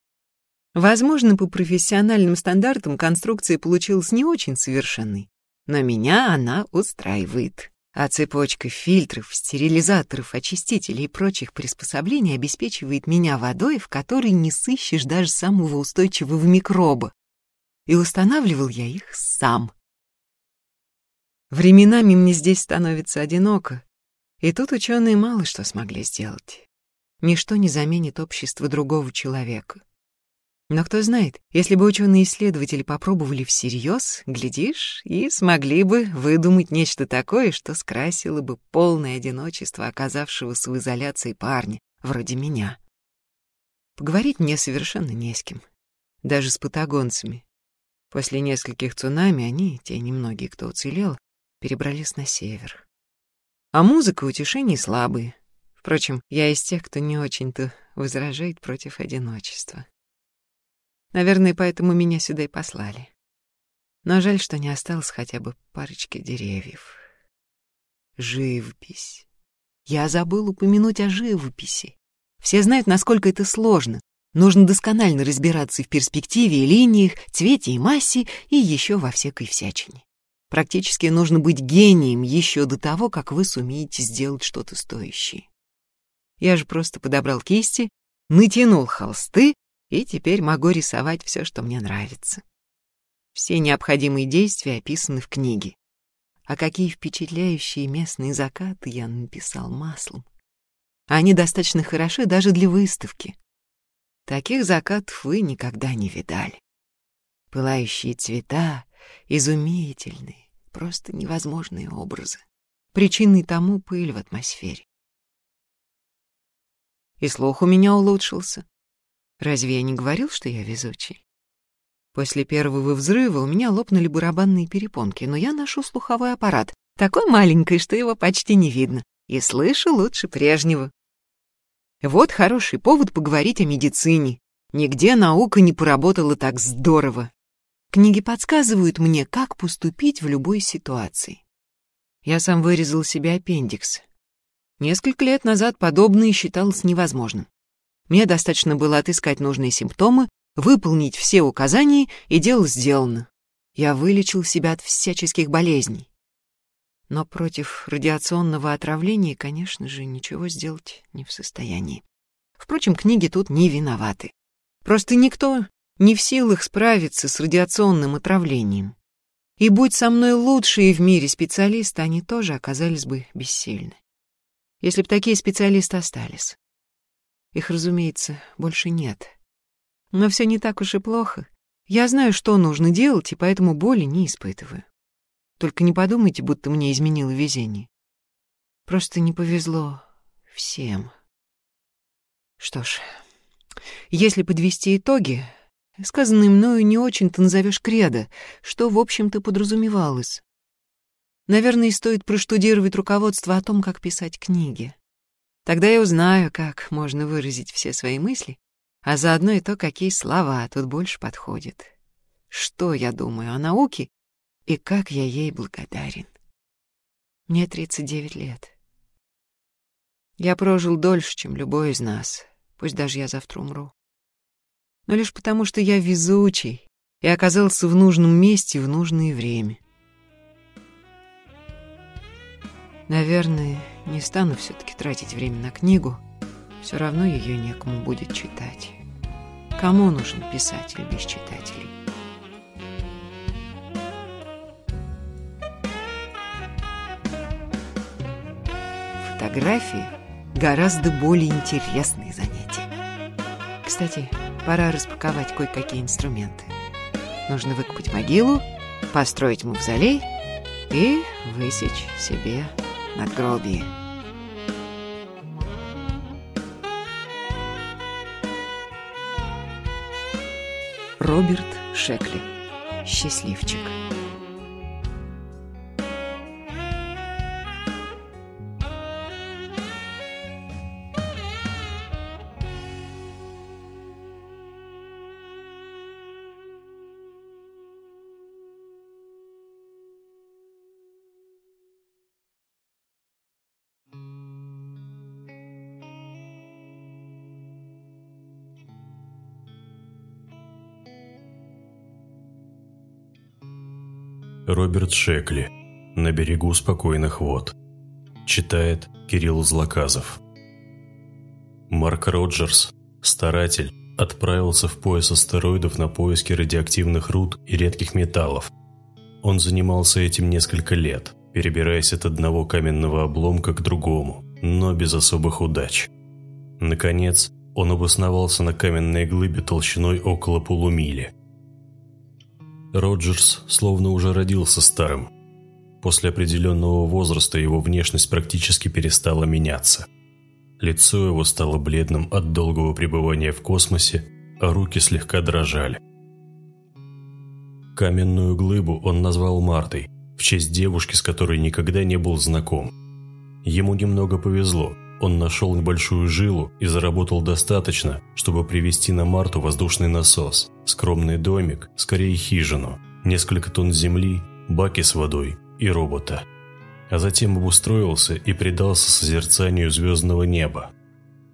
Возможно, по профессиональным стандартам конструкция получилась не очень совершенной, но меня она устраивает а цепочка фильтров, стерилизаторов, очистителей и прочих приспособлений обеспечивает меня водой, в которой не сыщешь даже самого устойчивого микроба. И устанавливал я их сам. Временами мне здесь становится одиноко, и тут ученые мало что смогли сделать. Ничто не заменит общество другого человека. Но кто знает, если бы ученые-исследователи попробовали всерьез, глядишь, и смогли бы выдумать нечто такое, что скрасило бы полное одиночество оказавшегося в изоляции парня, вроде меня. Поговорить мне совершенно не с кем, даже с патагонцами. После нескольких цунами они, те немногие, кто уцелел, перебрались на север. А музыка утешений слабые. Впрочем, я из тех, кто не очень-то возражает против одиночества. Наверное, поэтому меня сюда и послали. Но жаль, что не осталось хотя бы парочки деревьев. Живопись. Я забыл упомянуть о живописи. Все знают, насколько это сложно. Нужно досконально разбираться в перспективе линиях, цвете и массе и еще во всякой всячине. Практически нужно быть гением еще до того, как вы сумеете сделать что-то стоящее. Я же просто подобрал кисти, натянул холсты и теперь могу рисовать все, что мне нравится. Все необходимые действия описаны в книге. А какие впечатляющие местные закаты я написал маслом. Они достаточно хороши даже для выставки. Таких закатов вы никогда не видали. Пылающие цвета, изумительные, просто невозможные образы. Причиной тому пыль в атмосфере. И слух у меня улучшился. Разве я не говорил, что я везучий? После первого взрыва у меня лопнули барабанные перепонки, но я ношу слуховой аппарат, такой маленький, что его почти не видно, и слышу лучше прежнего. Вот хороший повод поговорить о медицине. Нигде наука не поработала так здорово. Книги подсказывают мне, как поступить в любой ситуации. Я сам вырезал себе аппендикс. Несколько лет назад подобное считалось невозможным. Мне достаточно было отыскать нужные симптомы, выполнить все указания, и дело сделано. Я вылечил себя от всяческих болезней. Но против радиационного отравления, конечно же, ничего сделать не в состоянии. Впрочем, книги тут не виноваты. Просто никто не в силах справиться с радиационным отравлением. И будь со мной лучшие в мире специалисты, они тоже оказались бы бессильны. Если бы такие специалисты остались. Их, разумеется, больше нет. Но все не так уж и плохо. Я знаю, что нужно делать, и поэтому боли не испытываю. Только не подумайте, будто мне изменило везение. Просто не повезло всем. Что ж, если подвести итоги, сказанное мною не очень-то назовешь кредо, что, в общем-то, подразумевалось. Наверное, стоит проштудировать руководство о том, как писать книги. Тогда я узнаю, как можно выразить все свои мысли, а заодно и то, какие слова тут больше подходят. Что я думаю о науке и как я ей благодарен. Мне 39 лет. Я прожил дольше, чем любой из нас, пусть даже я завтра умру. Но лишь потому, что я везучий и оказался в нужном месте в нужное время. Наверное, не стану все-таки тратить время на книгу. Все равно ее некому будет читать. Кому нужен писатель без читателей? Фотографии гораздо более интересные занятия. Кстати, пора распаковать кое-какие инструменты. Нужно выкопать могилу, построить мавзолей и высечь себе надгробие. Роберт Шекли. Счастливчик. Роберт Шекли. На берегу спокойных вод. Читает Кирилл Злоказов. Марк Роджерс, старатель, отправился в пояс астероидов на поиски радиоактивных руд и редких металлов. Он занимался этим несколько лет, перебираясь от одного каменного обломка к другому, но без особых удач. Наконец, он обосновался на каменной глыбе толщиной около полумили. Роджерс словно уже родился старым. После определенного возраста его внешность практически перестала меняться. Лицо его стало бледным от долгого пребывания в космосе, а руки слегка дрожали. Каменную глыбу он назвал Мартой, в честь девушки, с которой никогда не был знаком. Ему немного повезло, он нашел небольшую жилу и заработал достаточно, чтобы привезти на Марту воздушный насос, скромный домик, скорее хижину, несколько тонн земли, баки с водой и робота. А затем обустроился и предался созерцанию звездного неба.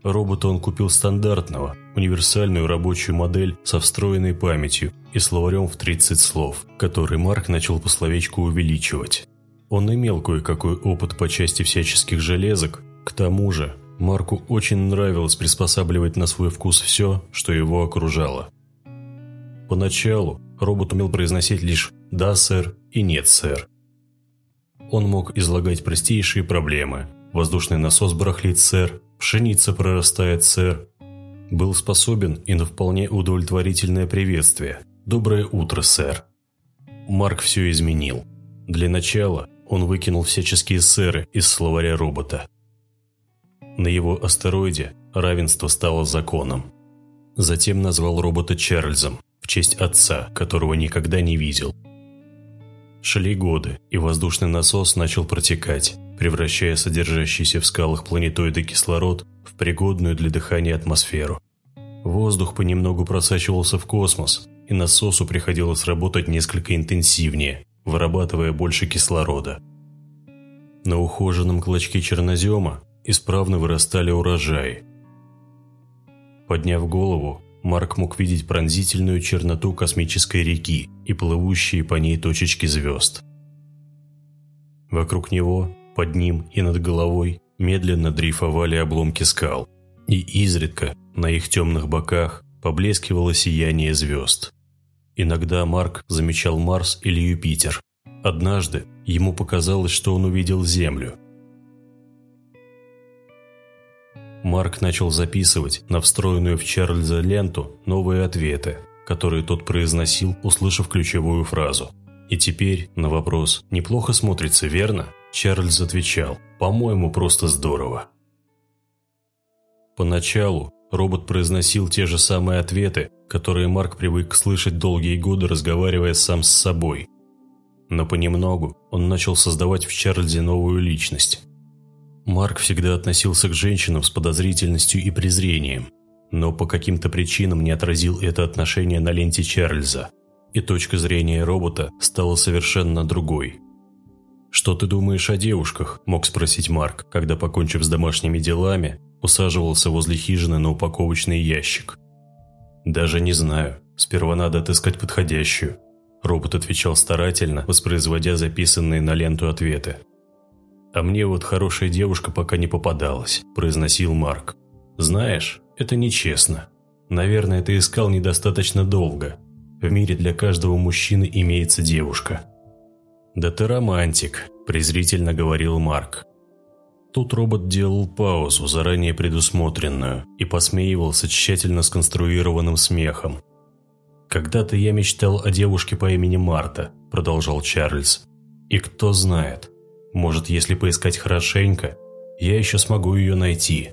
Робота он купил стандартного, универсальную рабочую модель со встроенной памятью и словарем в 30 слов, который Марк начал по словечку увеличивать. Он имел кое-какой опыт по части всяческих железок, к тому же Марку очень нравилось приспосабливать на свой вкус все, что его окружало. Поначалу робот умел произносить лишь «да, сэр» и «нет, сэр». Он мог излагать простейшие проблемы. Воздушный насос барахлит, сэр, пшеница прорастает, сэр. Был способен и на вполне удовлетворительное приветствие. «Доброе утро, сэр». Марк все изменил. Для начала он выкинул всяческие сэры из словаря робота. На его астероиде равенство стало законом. Затем назвал робота Чарльзом, в честь отца, которого никогда не видел. Шли годы, и воздушный насос начал протекать, превращая содержащийся в скалах планетоиды кислород в пригодную для дыхания атмосферу. Воздух понемногу просачивался в космос, и насосу приходилось работать несколько интенсивнее, вырабатывая больше кислорода. На ухоженном клочке чернозема исправно вырастали урожаи. Подняв голову, Марк мог видеть пронзительную черноту космической реки и плывущие по ней точечки звезд. Вокруг него, под ним и над головой медленно дрейфовали обломки скал, и изредка на их темных боках поблескивало сияние звезд. Иногда Марк замечал Марс или Юпитер. Однажды ему показалось, что он увидел Землю. Марк начал записывать на встроенную в Чарльза ленту новые ответы, которые тот произносил, услышав ключевую фразу. И теперь на вопрос «Неплохо смотрится, верно?» Чарльз отвечал «По-моему, просто здорово». Поначалу робот произносил те же самые ответы, которые Марк привык слышать долгие годы, разговаривая сам с собой. Но понемногу он начал создавать в Чарльзе новую личность. Марк всегда относился к женщинам с подозрительностью и презрением, но по каким-то причинам не отразил это отношение на ленте Чарльза, и точка зрения робота стала совершенно другой. «Что ты думаешь о девушках?» – мог спросить Марк, когда, покончив с домашними делами, усаживался возле хижины на упаковочный ящик. «Даже не знаю. Сперва надо отыскать подходящую». Робот отвечал старательно, воспроизводя записанные на ленту ответы. «А мне вот хорошая девушка пока не попадалась», – произносил Марк. «Знаешь, это нечестно. Наверное, ты искал недостаточно долго. В мире для каждого мужчины имеется девушка». «Да ты романтик», – презрительно говорил Марк. Тут робот делал паузу, заранее предусмотренную, и посмеивался тщательно сконструированным смехом. «Когда-то я мечтал о девушке по имени Марта», – продолжал Чарльз. «И кто знает, может, если поискать хорошенько, я еще смогу ее найти».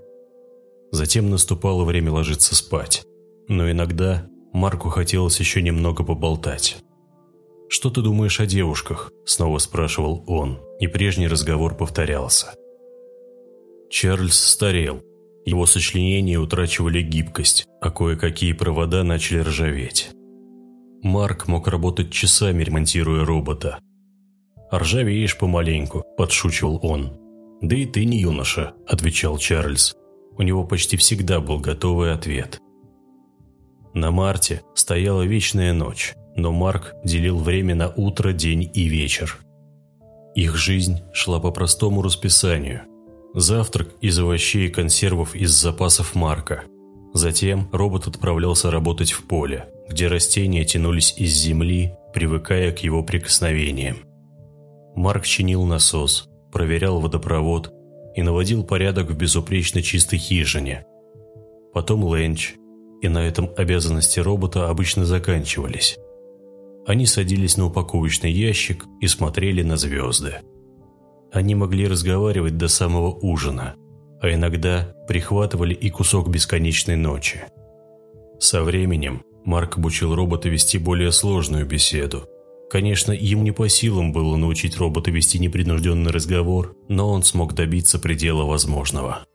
Затем наступало время ложиться спать. Но иногда Марку хотелось еще немного поболтать. «Что ты думаешь о девушках?» – снова спрашивал он, и прежний разговор повторялся. Чарльз старел. Его сочленения утрачивали гибкость, а кое-какие провода начали ржаветь. Марк мог работать часами, ремонтируя робота. «Ржавеешь помаленьку», – подшучивал он. «Да и ты не юноша», – отвечал Чарльз. У него почти всегда был готовый ответ. На Марте стояла вечная ночь, но Марк делил время на утро, день и вечер. Их жизнь шла по простому расписанию – Завтрак из овощей и консервов из запасов Марка. Затем робот отправлялся работать в поле, где растения тянулись из земли, привыкая к его прикосновениям. Марк чинил насос, проверял водопровод и наводил порядок в безупречно чистой хижине. потом ленч, и на этом обязанности робота обычно заканчивались. Они садились на упаковочный ящик и смотрели на звезды. Они могли разговаривать до самого ужина, а иногда прихватывали и кусок бесконечной ночи. Со временем Марк обучил робота вести более сложную беседу. Конечно, ему не по силам было научить робота вести непринужденный разговор, но он смог добиться предела возможного.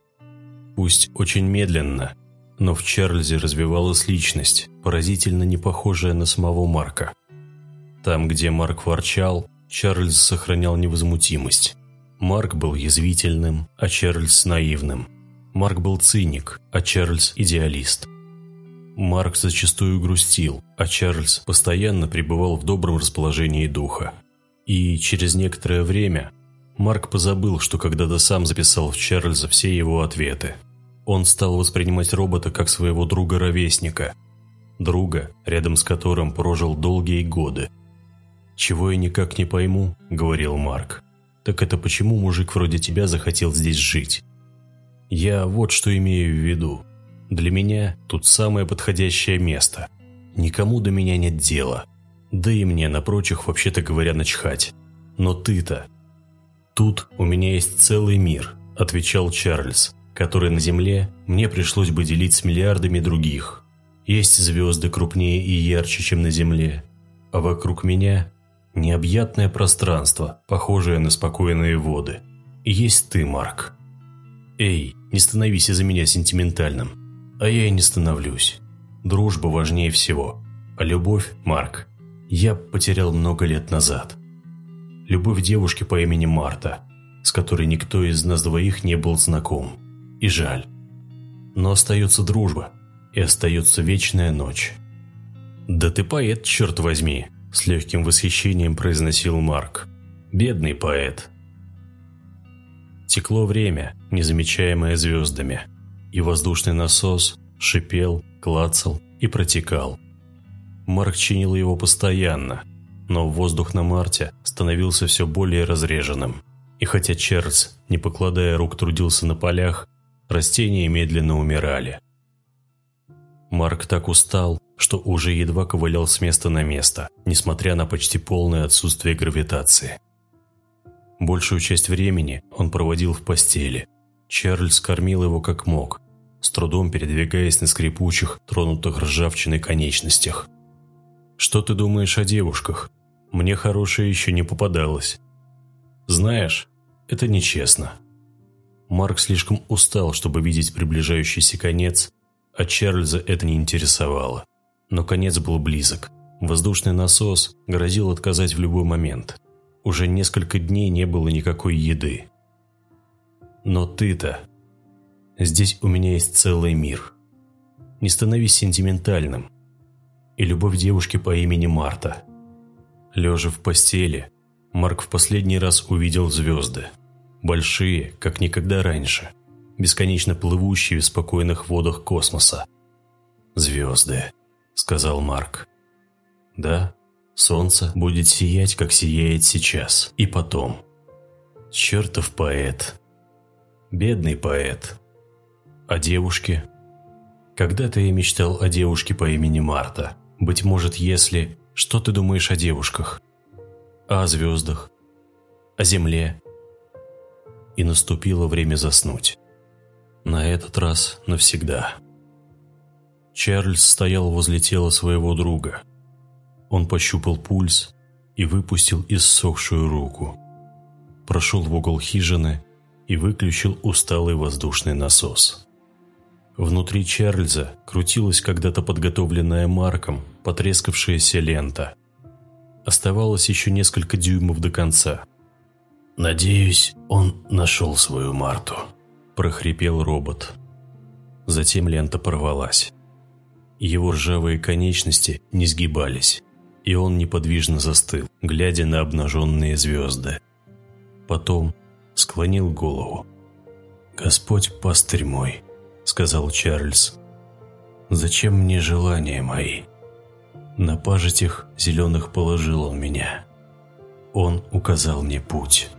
Пусть очень медленно, но в Чарльзе развивалась личность, поразительно не похожая на самого Марка. Там, где Марк ворчал, Чарльз сохранял невозмутимость. Марк был язвительным, а Чарльз наивным. Марк был циник, а Чарльз идеалист. Марк зачастую грустил, а Чарльз постоянно пребывал в добром расположении духа. И через некоторое время Марк позабыл, что когда-то сам записал в Чарльза все его ответы. Он стал воспринимать робота как своего друга-ровесника. Друга, рядом с которым прожил долгие годы. «Чего я никак не пойму», — говорил Марк, — «так это почему мужик вроде тебя захотел здесь жить?» Я вот что имею в виду. Для меня тут самое подходящее место. Никому до меня нет дела. Да и мне на прочих, вообще-то говоря, начхать. Но ты-то... Тут у меня есть целый мир, отвечал Чарльз, который на Земле мне пришлось бы делить с миллиардами других. Есть звезды крупнее и ярче, чем на Земле. А вокруг меня необъятное пространство, похожее на спокойные воды. Есть ты, Марк. Эй, не становись из-за меня сентиментальным. А я и не становлюсь. Дружба важнее всего. А любовь, Марк, я потерял много лет назад. Любовь девушки по имени Марта, с которой никто из нас двоих не был знаком. И жаль. Но остается дружба, и остается вечная ночь. «Да ты поэт, черт возьми!» – с легким восхищением произносил Марк. «Бедный поэт!» Текло время, незамечаемое звездами – и воздушный насос шипел, клацал и протекал. Марк чинил его постоянно, но воздух на Марте становился все более разреженным. И хотя Чарльз, не покладая рук, трудился на полях, растения медленно умирали. Марк так устал, что уже едва ковылял с места на место, несмотря на почти полное отсутствие гравитации. Большую часть времени он проводил в постели. Чарльз кормил его как мог, с трудом передвигаясь на скрипучих, тронутых ржавчиной конечностях. «Что ты думаешь о девушках? Мне хорошее еще не попадалось. Знаешь, это нечестно». Марк слишком устал, чтобы видеть приближающийся конец, а Чарльза это не интересовало. Но конец был близок. Воздушный насос грозил отказать в любой момент. Уже несколько дней не было никакой еды. «Но ты-то Здесь у меня есть целый мир. Не становись сентиментальным. И любовь девушки по имени Марта. Лежа в постели, Марк в последний раз увидел звезды. Большие, как никогда раньше. Бесконечно плывущие в спокойных водах космоса. «Звезды», — сказал Марк. «Да, солнце будет сиять, как сияет сейчас. И потом. Чертов поэт. Бедный поэт». О девушке? Когда-то я мечтал о девушке по имени Марта. Быть может, если... Что ты думаешь о девушках? о звездах? О земле? И наступило время заснуть. На этот раз навсегда. Чарльз стоял возле тела своего друга. Он пощупал пульс и выпустил иссохшую руку. Прошел в угол хижины и выключил усталый воздушный насос. Внутри Чарльза крутилась когда-то подготовленная Марком потрескавшаяся лента. Оставалось еще несколько дюймов до конца. «Надеюсь, он нашел свою Марту», – прохрипел робот. Затем лента порвалась. Его ржавые конечности не сгибались, и он неподвижно застыл, глядя на обнаженные звезды. Потом склонил голову. «Господь, пастырь мой», — сказал Чарльз. «Зачем мне желания мои? На пажитях зеленых положил он меня. Он указал мне путь».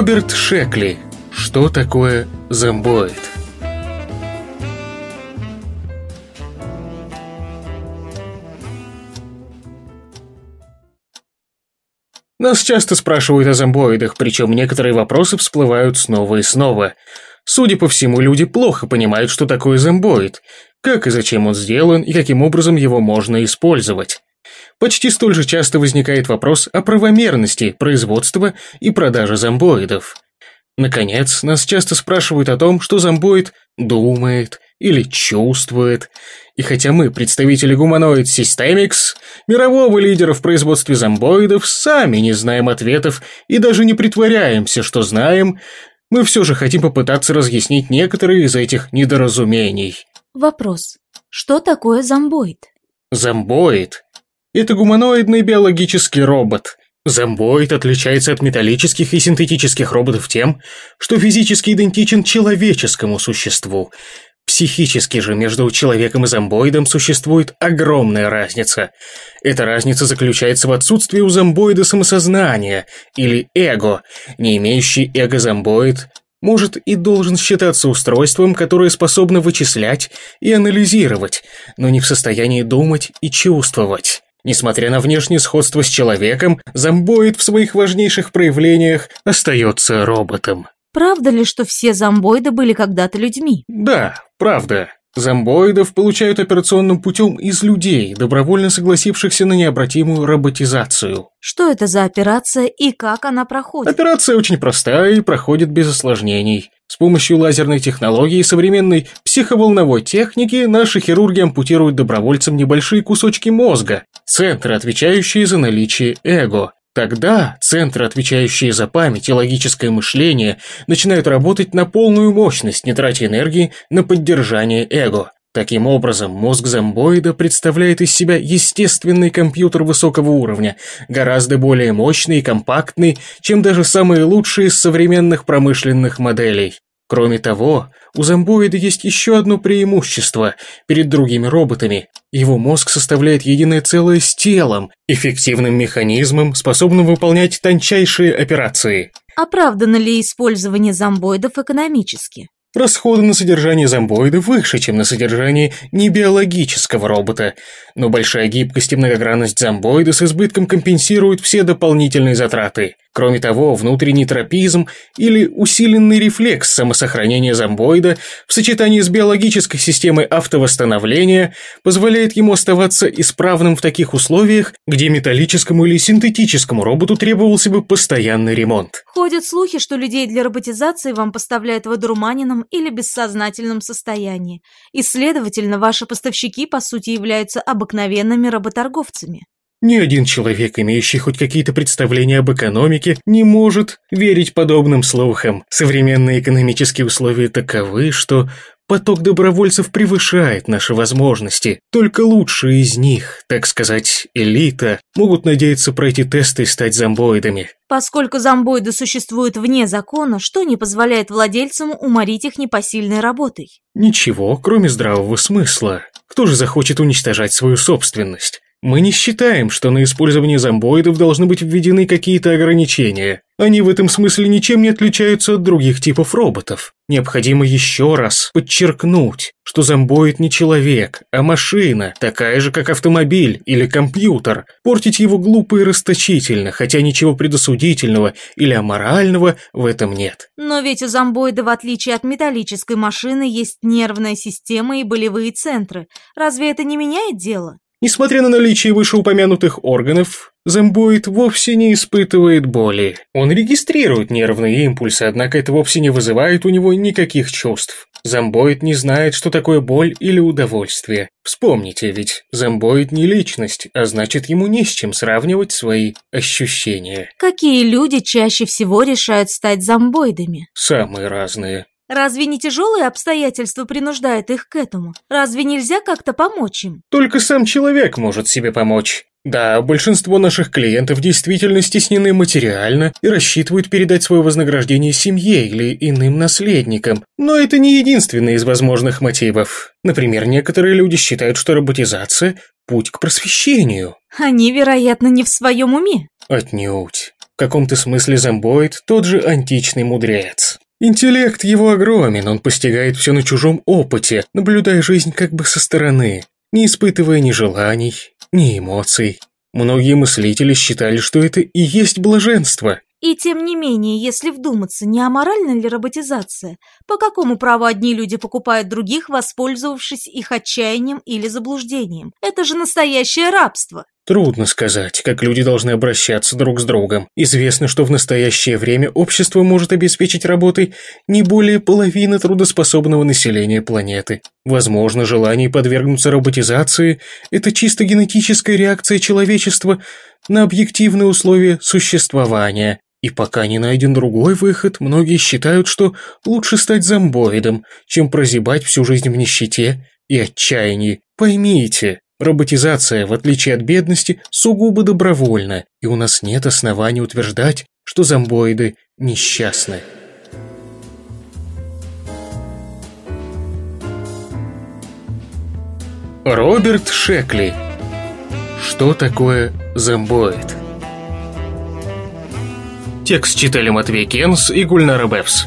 Роберт Шекли. Что такое зомбоид? Нас часто спрашивают о зомбоидах, причем некоторые вопросы всплывают снова и снова. Судя по всему, люди плохо понимают, что такое зомбоид, как и зачем он сделан и каким образом его можно использовать. Почти столь же часто возникает вопрос о правомерности производства и продажи зомбоидов. Наконец, нас часто спрашивают о том, что зомбоид думает или чувствует. И хотя мы, представители Humanoid Systemics, мирового лидера в производстве зомбоидов, сами не знаем ответов и даже не притворяемся, что знаем, мы все же хотим попытаться разъяснить некоторые из этих недоразумений. Вопрос. Что такое зомбоид? Зомбоид – это гуманоидный биологический робот. Зомбоид отличается от металлических и синтетических роботов тем, что физически идентичен человеческому существу. Психически же между человеком и зомбоидом существует огромная разница. Эта разница заключается в отсутствии у зомбоида самосознания, или эго. Не имеющий эго-зомбоид может и должен считаться устройством, которое способно вычислять и анализировать, но не в состоянии думать и чувствовать. Несмотря на внешнее сходство с человеком, зомбоид в своих важнейших проявлениях остается роботом. Правда ли, что все зомбоиды были когда-то людьми? Да, правда. Зомбоидов получают операционным путем из людей, добровольно согласившихся на необратимую роботизацию. Что это за операция и как она проходит? Операция очень простая и проходит без осложнений. С помощью лазерной технологии и современной психоволновой техники наши хирурги ампутируют добровольцам небольшие кусочки мозга, центры, отвечающие за наличие эго. Тогда центры, отвечающие за память и логическое мышление, начинают работать на полную мощность, не тратя энергии на поддержание эго. Таким образом, мозг зомбоида представляет из себя естественный компьютер высокого уровня, гораздо более мощный и компактный, чем даже самые лучшие из современных промышленных моделей. Кроме того, у зомбоида есть еще одно преимущество перед другими роботами. Его мозг составляет единое целое с телом, эффективным механизмом, способным выполнять тончайшие операции. Оправдано ли использование зомбоидов экономически? Расходы на содержание зомбоида выше, чем на содержание небиологического робота, но большая гибкость и многогранность зомбоида с избытком компенсируют все дополнительные затраты. Кроме того, внутренний тропизм или усиленный рефлекс самосохранения зомбоида в сочетании с биологической системой автовосстановления позволяет ему оставаться исправным в таких условиях, где металлическому или синтетическому роботу требовался бы постоянный ремонт. Ходят слухи, что людей для роботизации вам поставляют в одурманенном или бессознательном состоянии, и, следовательно, ваши поставщики, по сути, являются обыкновенными работорговцами. Ни один человек, имеющий хоть какие-то представления об экономике, не может верить подобным слухам. Современные экономические условия таковы, что поток добровольцев превышает наши возможности. Только лучшие из них, так сказать, элита, могут надеяться пройти тесты и стать зомбоидами. Поскольку зомбоиды существуют вне закона, что не позволяет владельцам уморить их непосильной работой? Ничего, кроме здравого смысла. Кто же захочет уничтожать свою собственность? Мы не считаем, что на использование зомбоидов должны быть введены какие-то ограничения. Они в этом смысле ничем не отличаются от других типов роботов. Необходимо еще раз подчеркнуть, что зомбоид не человек, а машина, такая же, как автомобиль или компьютер. Портить его глупо и расточительно, хотя ничего предосудительного или аморального в этом нет. Но ведь у зомбоида, в отличие от металлической машины, есть нервная система и болевые центры. Разве это не меняет дело? Несмотря на наличие вышеупомянутых органов, зомбоид вовсе не испытывает боли. Он регистрирует нервные импульсы, однако это вовсе не вызывает у него никаких чувств. Зомбоид не знает, что такое боль или удовольствие. Вспомните, ведь зомбоид не личность, а значит ему не с чем сравнивать свои ощущения. Какие люди чаще всего решают стать зомбоидами? Самые разные. Разве не тяжелые обстоятельства принуждают их к этому? Разве нельзя как-то помочь им? Только сам человек может себе помочь. Да, большинство наших клиентов действительно стеснены материально и рассчитывают передать свое вознаграждение семье или иным наследникам. Но это не единственный из возможных мотивов. Например, некоторые люди считают, что роботизация – путь к просвещению. Они, вероятно, не в своем уме. Отнюдь. каком-то смысле зомбоид тот же античный мудрец. Интеллект его огромен, он постигает все на чужом опыте, наблюдая жизнь как бы со стороны, не испытывая ни желаний, ни эмоций. Многие мыслители считали, что это и есть блаженство. И тем не менее, если вдуматься, не аморальна ли роботизация? По какому праву одни люди покупают других, воспользовавшись их отчаянием или заблуждением? Это же настоящее рабство. Трудно сказать, как люди должны обращаться друг с другом. Известно, что в настоящее время общество может обеспечить работой не более половины трудоспособного населения планеты. Возможно, желание подвергнуться роботизации – это чисто генетическая реакция человечества на объективные условия существования. И пока не найден другой выход, многие считают, что лучше стать зомбоидом, чем прозябать всю жизнь в нищете и отчаянии. Поймите, роботизация, в отличие от бедности, сугубо добровольна, и у нас нет оснований утверждать, что зомбоиды несчастны. Роберт Шекли. Что такое зомбоид? Текст читали Матвей Кенс и Гульнара Бевс.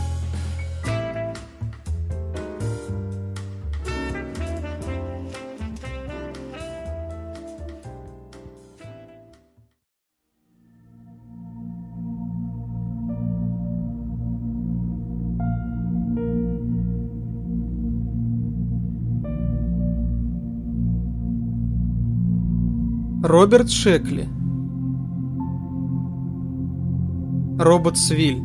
Роберт Шекли Робот Свиль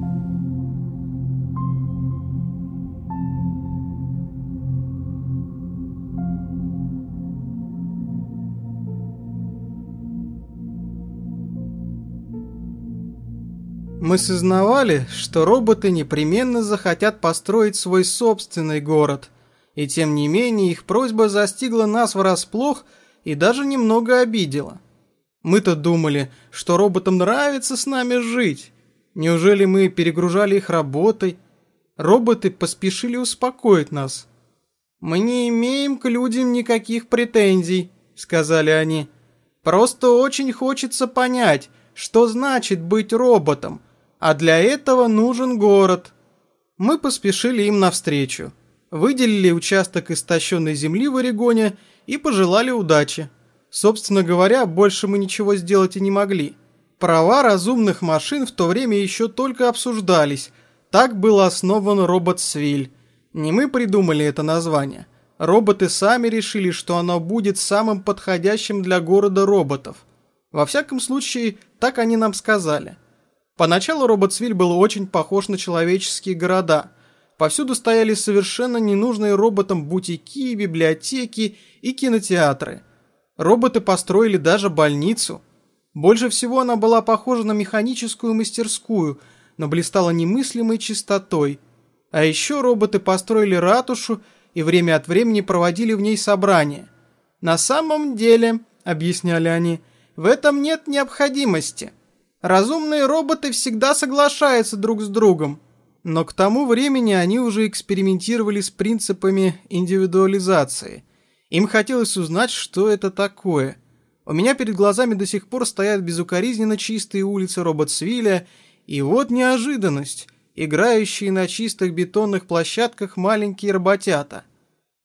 Мы сознавали, что роботы непременно захотят построить свой собственный город, и тем не менее их просьба застигла нас врасплох и даже немного обидела. Мы-то думали, что роботам нравится с нами жить, Неужели мы перегружали их работой? Роботы поспешили успокоить нас. «Мы не имеем к людям никаких претензий», — сказали они. «Просто очень хочется понять, что значит быть роботом, а для этого нужен город». Мы поспешили им навстречу, выделили участок истощенной земли в Орегоне и пожелали удачи. Собственно говоря, больше мы ничего сделать и не могли. Права разумных машин в то время еще только обсуждались. Так был основан робот Свиль. Не мы придумали это название. Роботы сами решили, что оно будет самым подходящим для города роботов. Во всяком случае, так они нам сказали. Поначалу робот Свиль был очень похож на человеческие города. Повсюду стояли совершенно ненужные роботам бутики, библиотеки и кинотеатры. Роботы построили даже больницу – больше всего она была похожа на механическую мастерскую, но блистала немыслимой чистотой. А еще роботы построили ратушу и время от времени проводили в ней собрания. «На самом деле», — объясняли они, — «в этом нет необходимости. Разумные роботы всегда соглашаются друг с другом». Но к тому времени они уже экспериментировали с принципами индивидуализации. Им хотелось узнать, что это такое — у меня перед глазами до сих пор стоят безукоризненно чистые улицы Роботсвилля, и вот неожиданность, играющие на чистых бетонных площадках маленькие работята.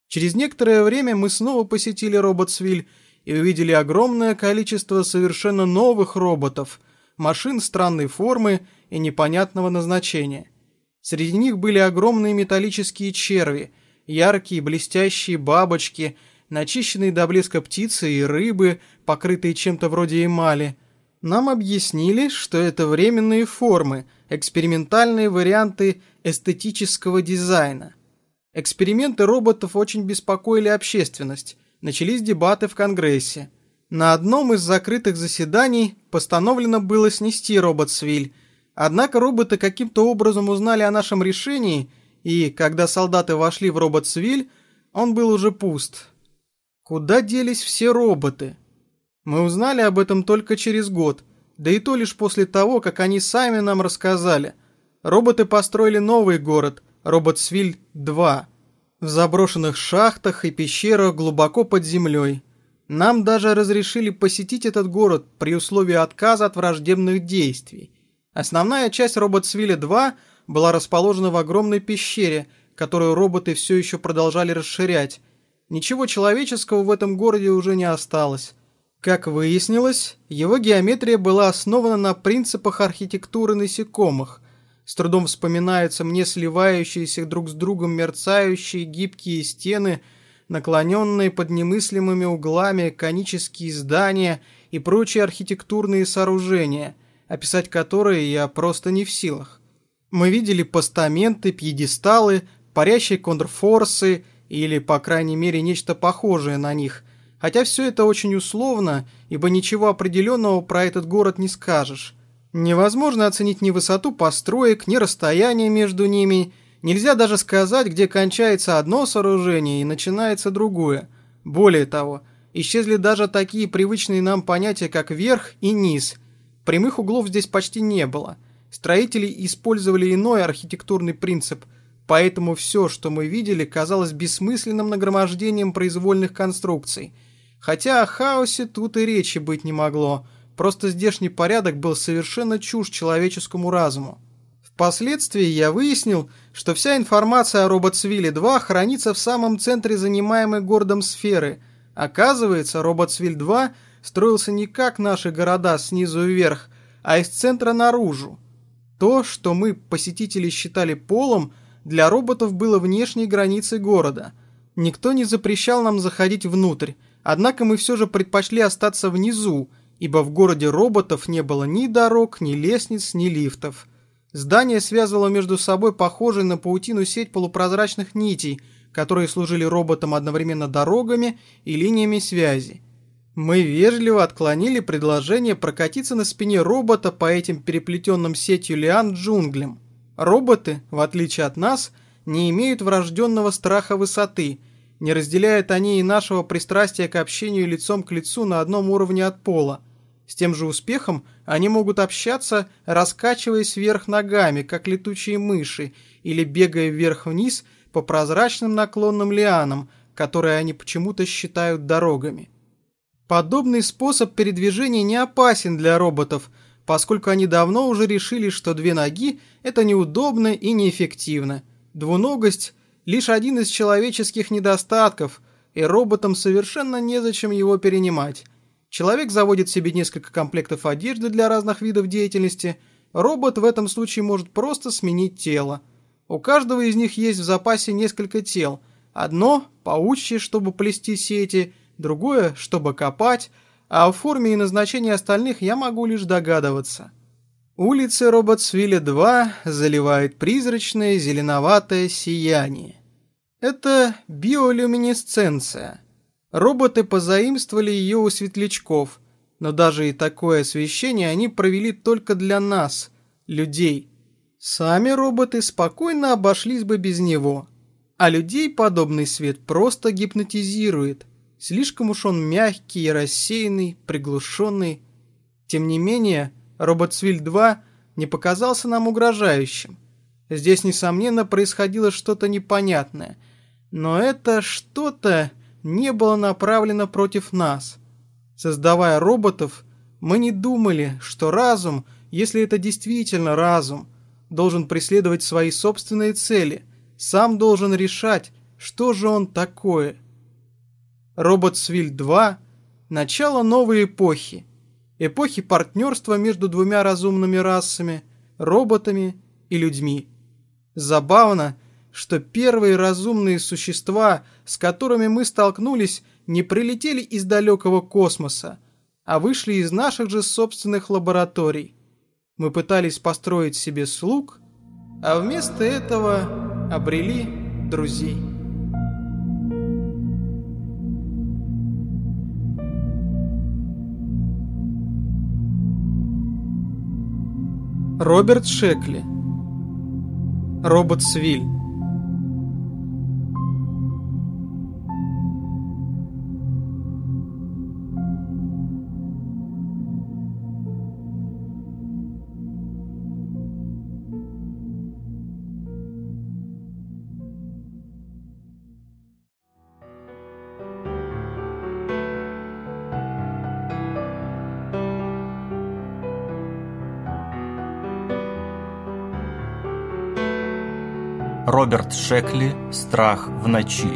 Через некоторое время мы снова посетили Роботсвиль и увидели огромное количество совершенно новых роботов, машин странной формы и непонятного назначения. Среди них были огромные металлические черви, яркие блестящие бабочки – начищенные до блеска птицы и рыбы, покрытые чем-то вроде эмали. Нам объяснили, что это временные формы, экспериментальные варианты эстетического дизайна. Эксперименты роботов очень беспокоили общественность. Начались дебаты в Конгрессе. На одном из закрытых заседаний постановлено было снести робот-свиль. Однако роботы каким-то образом узнали о нашем решении, и, когда солдаты вошли в робот-свиль, он был уже пуст. Куда делись все роботы? Мы узнали об этом только через год, да и то лишь после того, как они сами нам рассказали. Роботы построили новый город, Роботсвиль-2, в заброшенных шахтах и пещерах глубоко под землей. Нам даже разрешили посетить этот город при условии отказа от враждебных действий. Основная часть Роботсвилля-2 была расположена в огромной пещере, которую роботы все еще продолжали расширять. Ничего человеческого в этом городе уже не осталось. Как выяснилось, его геометрия была основана на принципах архитектуры насекомых. С трудом вспоминаются мне сливающиеся друг с другом мерцающие гибкие стены, наклоненные под немыслимыми углами конические здания и прочие архитектурные сооружения, описать которые я просто не в силах. Мы видели постаменты, пьедесталы, парящие контрфорсы или, по крайней мере, нечто похожее на них – Хотя все это очень условно, ибо ничего определенного про этот город не скажешь. Невозможно оценить ни высоту построек, ни расстояние между ними. Нельзя даже сказать, где кончается одно сооружение и начинается другое. Более того, исчезли даже такие привычные нам понятия, как верх и низ. Прямых углов здесь почти не было. Строители использовали иной архитектурный принцип, поэтому все, что мы видели, казалось бессмысленным нагромождением произвольных конструкций – Хотя о хаосе тут и речи быть не могло, просто здешний порядок был совершенно чужд человеческому разуму. Впоследствии я выяснил, что вся информация о Роботсвилле-2 хранится в самом центре занимаемой городом сферы. Оказывается, Роботсвиль-2 строился не как наши города снизу вверх, а из центра наружу. То, что мы, посетители, считали полом, для роботов было внешней границей города. Никто не запрещал нам заходить внутрь, Однако мы все же предпочли остаться внизу, ибо в городе роботов не было ни дорог, ни лестниц, ни лифтов. Здание связывало между собой похожую на паутину сеть полупрозрачных нитей, которые служили роботам одновременно дорогами и линиями связи. Мы вежливо отклонили предложение прокатиться на спине робота по этим переплетенным сетью лиан джунглям. Роботы, в отличие от нас, не имеют врожденного страха высоты – не разделяют они и нашего пристрастия к общению лицом к лицу на одном уровне от пола. С тем же успехом они могут общаться, раскачиваясь вверх ногами, как летучие мыши, или бегая вверх-вниз по прозрачным наклонным лианам, которые они почему-то считают дорогами. Подобный способ передвижения не опасен для роботов, поскольку они давно уже решили, что две ноги – это неудобно и неэффективно. Двуногость лишь один из человеческих недостатков, и роботам совершенно незачем его перенимать. Человек заводит себе несколько комплектов одежды для разных видов деятельности, робот в этом случае может просто сменить тело. У каждого из них есть в запасе несколько тел. Одно – паучье, чтобы плести сети, другое – чтобы копать, а о форме и назначении остальных я могу лишь догадываться. Улицы Роботсвилля-2 заливает призрачное зеленоватое сияние. Это биолюминесценция. Роботы позаимствовали ее у светлячков, но даже и такое освещение они провели только для нас, людей. Сами роботы спокойно обошлись бы без него. А людей подобный свет просто гипнотизирует. Слишком уж он мягкий, рассеянный, приглушенный. Тем не менее, Роботсвиль-2 не показался нам угрожающим. Здесь, несомненно, происходило что-то непонятное, но это что-то не было направлено против нас. Создавая роботов, мы не думали, что разум, если это действительно разум, должен преследовать свои собственные цели, сам должен решать, что же он такое. Роботсвиль-2 – начало новой эпохи – эпохи партнерства между двумя разумными расами, роботами и людьми. Забавно, что первые разумные существа, с которыми мы столкнулись, не прилетели из далекого космоса, а вышли из наших же собственных лабораторий. Мы пытались построить себе слуг, а вместо этого обрели друзей. Роберт Шекли. Робот Свиль. Роберт Шекли «Страх в ночи».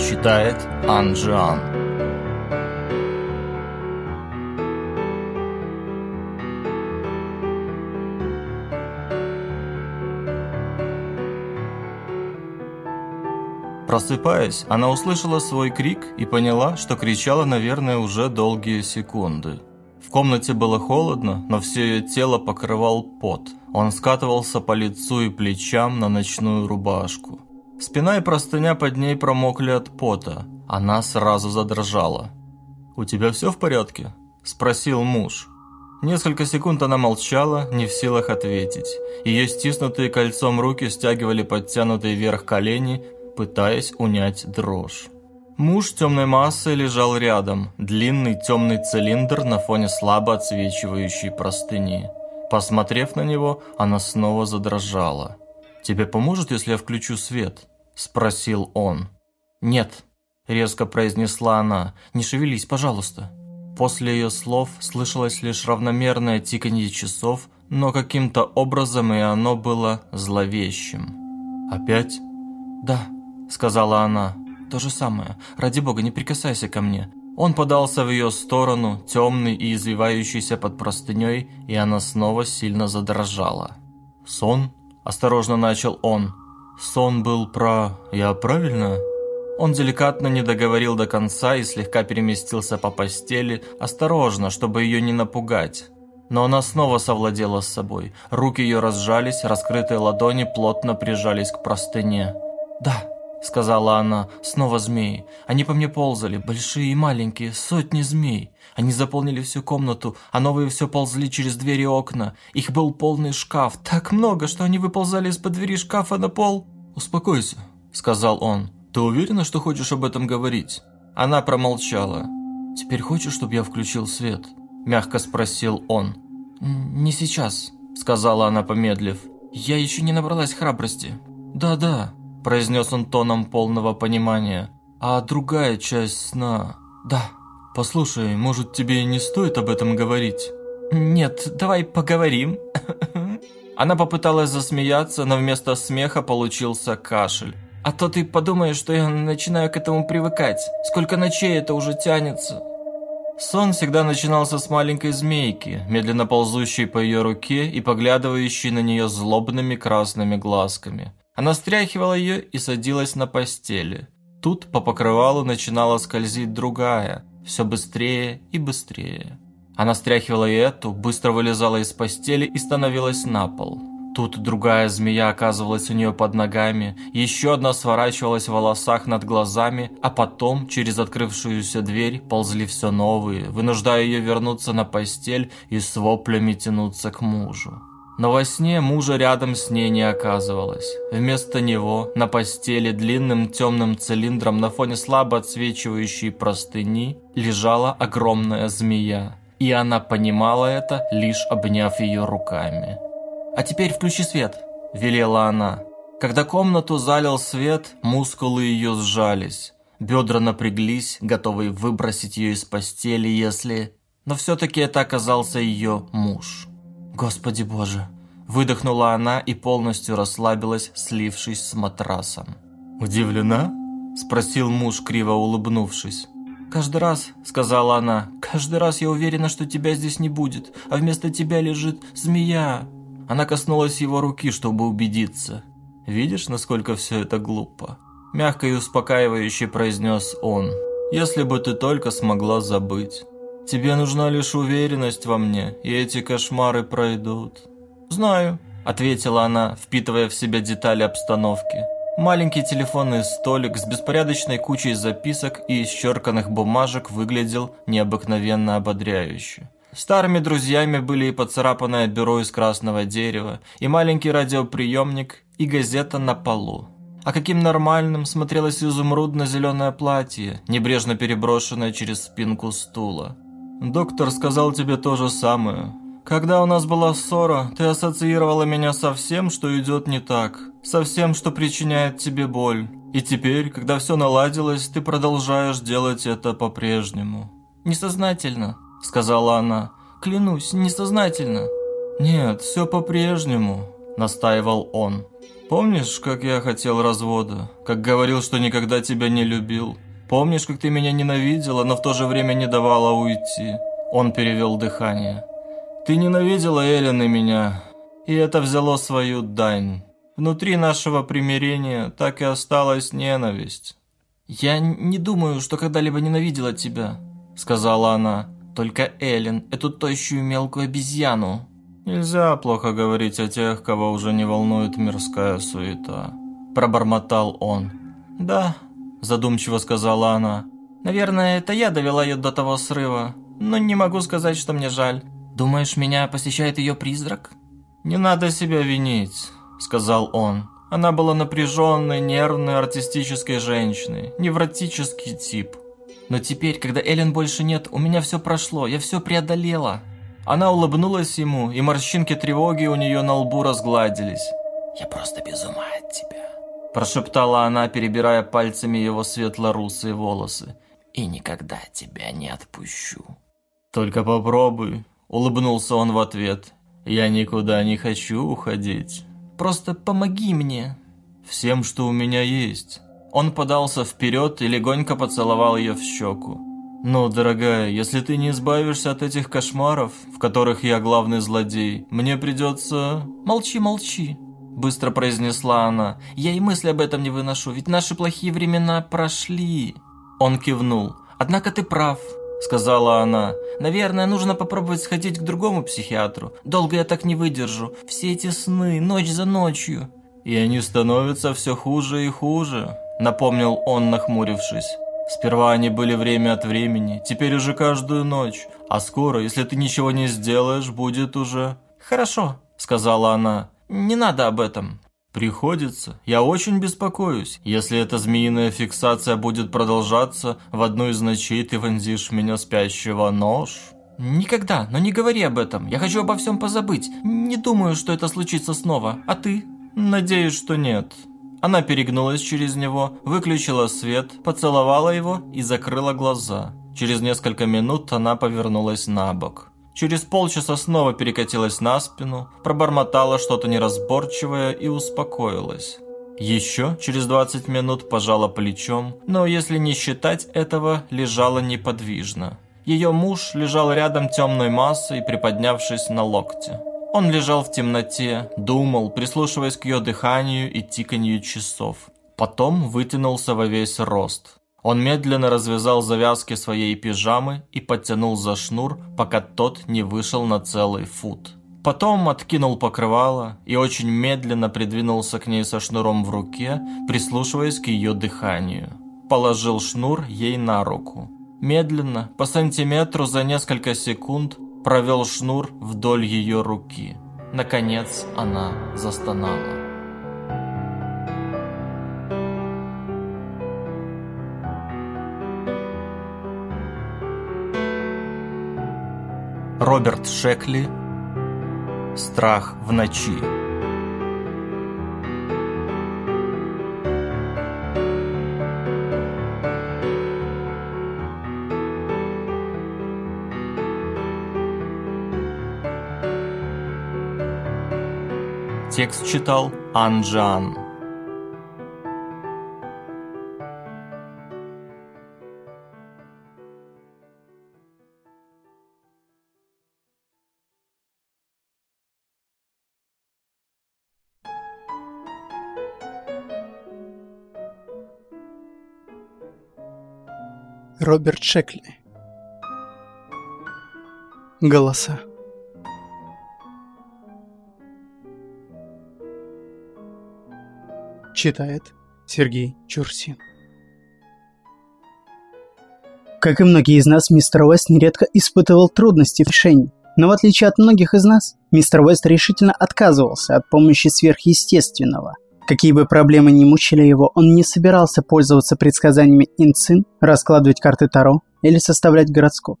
Читает Анжиан. Просыпаясь, она услышала свой крик и поняла, что кричала, наверное, уже долгие секунды. В комнате было холодно, но все ее тело покрывал пот. Он скатывался по лицу и плечам на ночную рубашку. Спина и простыня под ней промокли от пота. Она сразу задрожала. «У тебя все в порядке?» – спросил муж. Несколько секунд она молчала, не в силах ответить. Ее стиснутые кольцом руки стягивали подтянутые вверх колени, пытаясь унять дрожь. Муж темной массой лежал рядом, длинный темный цилиндр на фоне слабо отсвечивающей простыни. Посмотрев на него, она снова задрожала. «Тебе поможет, если я включу свет?» – спросил он. «Нет», – резко произнесла она, – «не шевелись, пожалуйста». После ее слов слышалось лишь равномерное тиканье часов, но каким-то образом и оно было зловещим. «Опять?» «Да», – сказала она, то же самое. Ради бога, не прикасайся ко мне. Он подался в ее сторону, темный и извивающийся под простыней, и она снова сильно задрожала. «Сон?» – осторожно начал он. «Сон был про... Я правильно?» Он деликатно не договорил до конца и слегка переместился по постели, осторожно, чтобы ее не напугать. Но она снова совладела с собой. Руки ее разжались, раскрытые ладони плотно прижались к простыне. «Да», — сказала она, — снова змеи. Они по мне ползали, большие и маленькие, сотни змей. Они заполнили всю комнату, а новые все ползли через двери и окна. Их был полный шкаф, так много, что они выползали из-под двери шкафа на пол. «Успокойся», — сказал он. «Ты уверена, что хочешь об этом говорить?» Она промолчала. «Теперь хочешь, чтобы я включил свет?» – мягко спросил он. «Не сейчас», – сказала она, помедлив. «Я еще не набралась храбрости». «Да-да», – произнес он тоном полного понимания. «А другая часть сна...» «Да». «Послушай, может, тебе не стоит об этом говорить?» «Нет, давай поговорим». (laughs) Она попыталась засмеяться, но вместо смеха получился кашель. «А то ты подумаешь, что я начинаю к этому привыкать. Сколько ночей это уже тянется». Сон всегда начинался с маленькой змейки, медленно ползущей по ее руке и поглядывающей на нее злобными красными глазками. Она стряхивала ее и садилась на постели. Тут по покрывалу начинала скользить другая, все быстрее и быстрее. Она стряхивала и эту, быстро вылезала из постели и становилась на пол. Тут другая змея оказывалась у нее под ногами, еще одна сворачивалась в волосах над глазами, а потом через открывшуюся дверь ползли все новые, вынуждая ее вернуться на постель и с воплями тянуться к мужу. Но во сне мужа рядом с ней не оказывалось. Вместо него на постели длинным темным цилиндром на фоне слабо отсвечивающей простыни лежала огромная змея. И она понимала это, лишь обняв ее руками. «А теперь включи свет», – велела она. Когда комнату залил свет, мускулы ее сжались. Бедра напряглись, готовые выбросить ее из постели, если... Но все-таки это оказался ее муж. «Господи боже!» Выдохнула она и полностью расслабилась, слившись с матрасом. «Удивлена?» – спросил муж, криво улыбнувшись. «Каждый раз», – сказала она, – «каждый раз я уверена, что тебя здесь не будет, а вместо тебя лежит змея». Она коснулась его руки, чтобы убедиться. «Видишь, насколько все это глупо?» Мягко и успокаивающе произнес он. «Если бы ты только смогла забыть». Тебе нужна лишь уверенность во мне, и эти кошмары пройдут». «Знаю», – ответила она, впитывая в себя детали обстановки. Маленький телефонный столик с беспорядочной кучей записок и исчерканных бумажек выглядел необыкновенно ободряюще. Старыми друзьями были и поцарапанное бюро из красного дерева, и маленький радиоприемник, и газета на полу. А каким нормальным смотрелось изумрудно-зеленое платье, небрежно переброшенное через спинку стула. Доктор сказал тебе то же самое. Когда у нас была ссора, ты ассоциировала меня со всем, что идет не так, со всем, что причиняет тебе боль. И теперь, когда все наладилось, ты продолжаешь делать это по-прежнему. Несознательно, сказала она. Клянусь, несознательно. «Нет, все по-прежнему», – настаивал он. «Помнишь, как я хотел развода? Как говорил, что никогда тебя не любил? Помнишь, как ты меня ненавидела, но в то же время не давала уйти?» Он перевел дыхание. «Ты ненавидела Эллен и меня, и это взяло свою дань. Внутри нашего примирения так и осталась ненависть». «Я не думаю, что когда-либо ненавидела тебя», — сказала она. «Только Эллен, эту тощую мелкую обезьяну». «Нельзя плохо говорить о тех, кого уже не волнует мирская суета», – пробормотал он. «Да», – задумчиво сказала она. «Наверное, это я довела ее до того срыва, но не могу сказать, что мне жаль. Думаешь, меня посещает ее призрак?» «Не надо себя винить», – сказал он. Она была напряженной, нервной, артистической женщиной, невротический тип. Но теперь, когда Эллен больше нет, у меня все прошло, я все преодолела. Она улыбнулась ему, и морщинки тревоги у нее на лбу разгладились. «Я просто без ума от тебя», – прошептала она, перебирая пальцами его светло-русые волосы. «И никогда тебя не отпущу». «Только попробуй», – улыбнулся он в ответ. «Я никуда не хочу уходить. Просто помоги мне». «Всем, что у меня есть». Он подался вперед и легонько поцеловал ее в щеку. «Ну, дорогая, если ты не избавишься от этих кошмаров, в которых я главный злодей, мне придется...» «Молчи, молчи», – быстро произнесла она. «Я и мысли об этом не выношу, ведь наши плохие времена прошли». Он кивнул. «Однако ты прав», – сказала она. «Наверное, нужно попробовать сходить к другому психиатру. Долго я так не выдержу. Все эти сны, ночь за ночью». «И они становятся все хуже и хуже», – напомнил он, нахмурившись. Сперва они были время от времени, теперь уже каждую ночь. А скоро, если ты ничего не сделаешь, будет уже... «Хорошо», — сказала она. «Не надо об этом». «Приходится. Я очень беспокоюсь. Если эта змеиная фиксация будет продолжаться, в одну из ночей ты вонзишь меня спящего нож». «Никогда, но не говори об этом. Я хочу обо всем позабыть. Не думаю, что это случится снова. А ты?» «Надеюсь, что нет. Она перегнулась через него, выключила свет, поцеловала его и закрыла глаза. Через несколько минут она повернулась на бок. Через полчаса снова перекатилась на спину, пробормотала что-то неразборчивое и успокоилась. Еще через 20 минут пожала плечом, но если не считать этого, лежала неподвижно. Ее муж лежал рядом темной массой, приподнявшись на локте. Он лежал в темноте, думал, прислушиваясь к ее дыханию и тиканью часов. Потом вытянулся во весь рост. Он медленно развязал завязки своей пижамы и подтянул за шнур, пока тот не вышел на целый фут. Потом откинул покрывало и очень медленно придвинулся к ней со шнуром в руке, прислушиваясь к ее дыханию. Положил шнур ей на руку. Медленно, по сантиметру за несколько секунд, провел шнур вдоль ее руки. Наконец она застонала. Роберт Шекли «Страх в ночи» Текст читал Анжан. Роберт Шекли. Голоса. Читает Сергей Чурсин. Как и многие из нас, мистер Уэст нередко испытывал трудности в решении. Но в отличие от многих из нас, мистер Уэст решительно отказывался от помощи сверхъестественного. Какие бы проблемы ни мучили его, он не собирался пользоваться предсказаниями Инцин, раскладывать карты Таро или составлять гороскоп.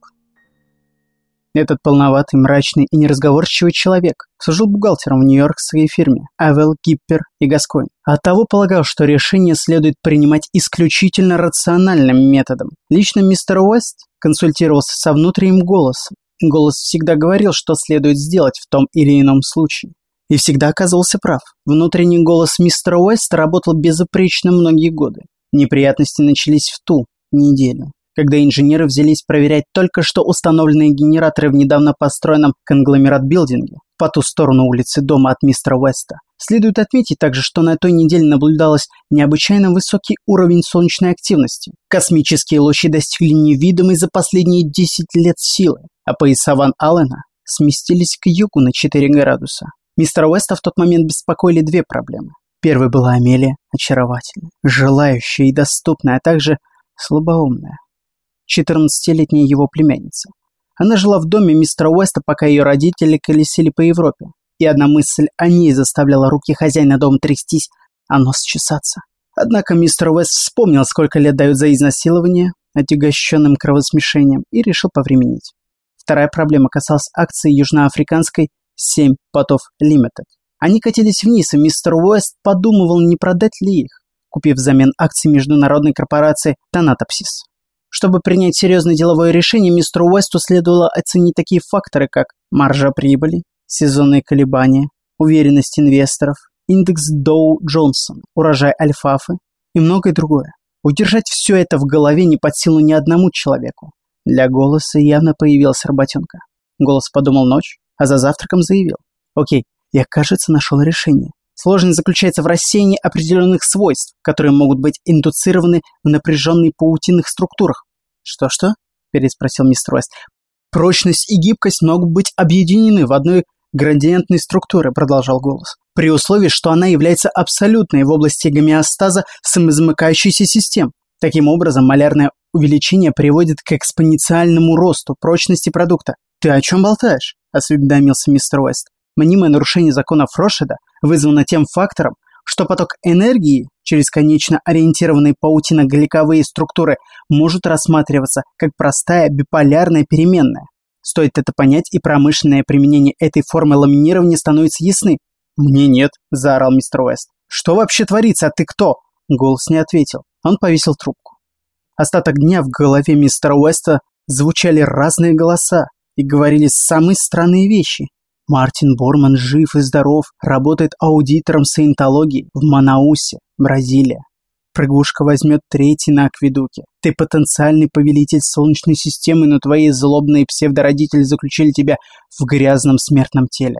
Этот полноватый, мрачный и неразговорчивый человек служил бухгалтером в нью-йоркской фирме Авел, Гиппер и Гасконь. А оттого полагал, что решение следует принимать исключительно рациональным методом. Лично мистер Уэст консультировался со внутренним голосом, Голос всегда говорил, что следует сделать в том или ином случае. И всегда оказывался прав. Внутренний голос мистера Уэста работал безупречно многие годы. Неприятности начались в ту неделю, когда инженеры взялись проверять только что установленные генераторы в недавно построенном конгломерат-билдинге по ту сторону улицы дома от мистера Уэста. Следует отметить также, что на той неделе наблюдалось необычайно высокий уровень солнечной активности. Космические лучи достигли невидимой за последние 10 лет силы, а пояса Ван Аллена сместились к югу на 4 градуса. Мистера Уэста в тот момент беспокоили две проблемы. Первой была Амелия, очаровательная, желающая и доступная, а также слабоумная. 14-летняя его племянница. Она жила в доме мистера Уэста, пока ее родители колесили по Европе. И одна мысль о ней заставляла руки хозяина дома трястись, а нос чесаться. Однако мистер Уэст вспомнил, сколько лет дают за изнасилование, отягощенным кровосмешением, и решил повременить. Вторая проблема касалась акции южноафриканской 7 потов Limited. Они катились вниз, и мистер Уэст подумывал, не продать ли их, купив взамен акции международной корпорации Танатопсис. Чтобы принять серьезное деловое решение, мистеру Уэсту следовало оценить такие факторы, как маржа прибыли, сезонные колебания, уверенность инвесторов, индекс Доу-Джонсон, урожай альфафы и многое другое. Удержать все это в голове не под силу ни одному человеку. Для голоса явно появилась работенка. Голос подумал ночь, а за завтраком заявил. «Окей, я, кажется, нашел решение. Сложность заключается в рассеянии определенных свойств, которые могут быть индуцированы в напряженных паутинных структурах. «Что-что?» – переспросил мистер Уэст. «Прочность и гибкость могут быть объединены в одной градиентной структуре», – продолжал голос, «при условии, что она является абсолютной в области гомеостаза самозамыкающейся систем. Таким образом, малярное увеличение приводит к экспоненциальному росту прочности продукта. «Ты о чем болтаешь?» – осведомился мистер Уэст. Мнимое нарушение законов Рошеда вызвано тем фактором, что поток энергии через конечно ориентированные паутино-галиковые структуры может рассматриваться как простая биполярная переменная. Стоит это понять, и промышленное применение этой формы ламинирования становится ясны. «Мне нет», – заорал мистер Уэст. «Что вообще творится, а ты кто?» Голос не ответил. Он повесил трубку. Остаток дня в голове мистера Уэста звучали разные голоса и говорили самые странные вещи. Мартин Борман жив и здоров, работает аудитором саентологии в Манаусе, Бразилия. Прыгушка возьмет третий на акведуке. Ты потенциальный повелитель Солнечной системы, но твои злобные псевдородители заключили тебя в грязном смертном теле.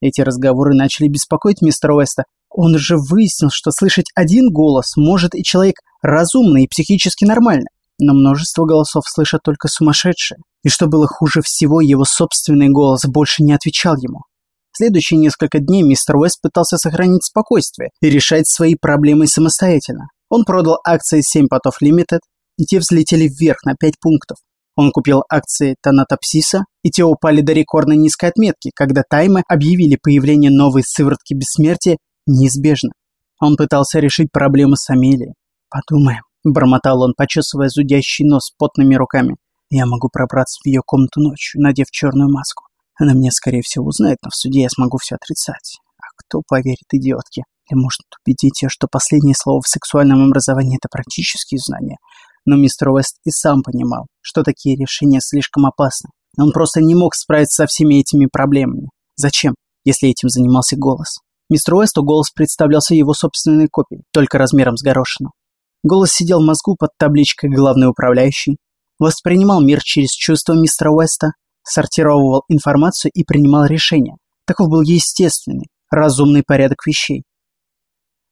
Эти разговоры начали беспокоить мистера Уэста. Он же выяснил, что слышать один голос может и человек разумный и психически нормальный. Но множество голосов слышат только сумасшедшие. И что было хуже всего, его собственный голос больше не отвечал ему. В следующие несколько дней мистер Уэст пытался сохранить спокойствие и решать свои проблемы самостоятельно. Он продал акции 7 потов Limited, и те взлетели вверх на 5 пунктов. Он купил акции Танатопсиса, и те упали до рекордно низкой отметки, когда Таймы объявили появление новой сыворотки бессмертия неизбежно. Он пытался решить проблемы с Амелией. «Подумаем», – бормотал он, почесывая зудящий нос потными руками. Я могу пробраться в ее комнату ночью, надев черную маску. Она меня, скорее всего, узнает, но в суде я смогу все отрицать. А кто поверит идиотке? Или может убедить ее, что последнее слово в сексуальном образовании – это практические знания. Но мистер Уэст и сам понимал, что такие решения слишком опасны. Он просто не мог справиться со всеми этими проблемами. Зачем, если этим занимался голос? Мистеру Уэсту голос представлялся его собственной копией, только размером с горошину. Голос сидел в мозгу под табличкой «Главный управляющий», воспринимал мир через чувства мистера Уэста, сортировал информацию и принимал решения. Таков был естественный, разумный порядок вещей.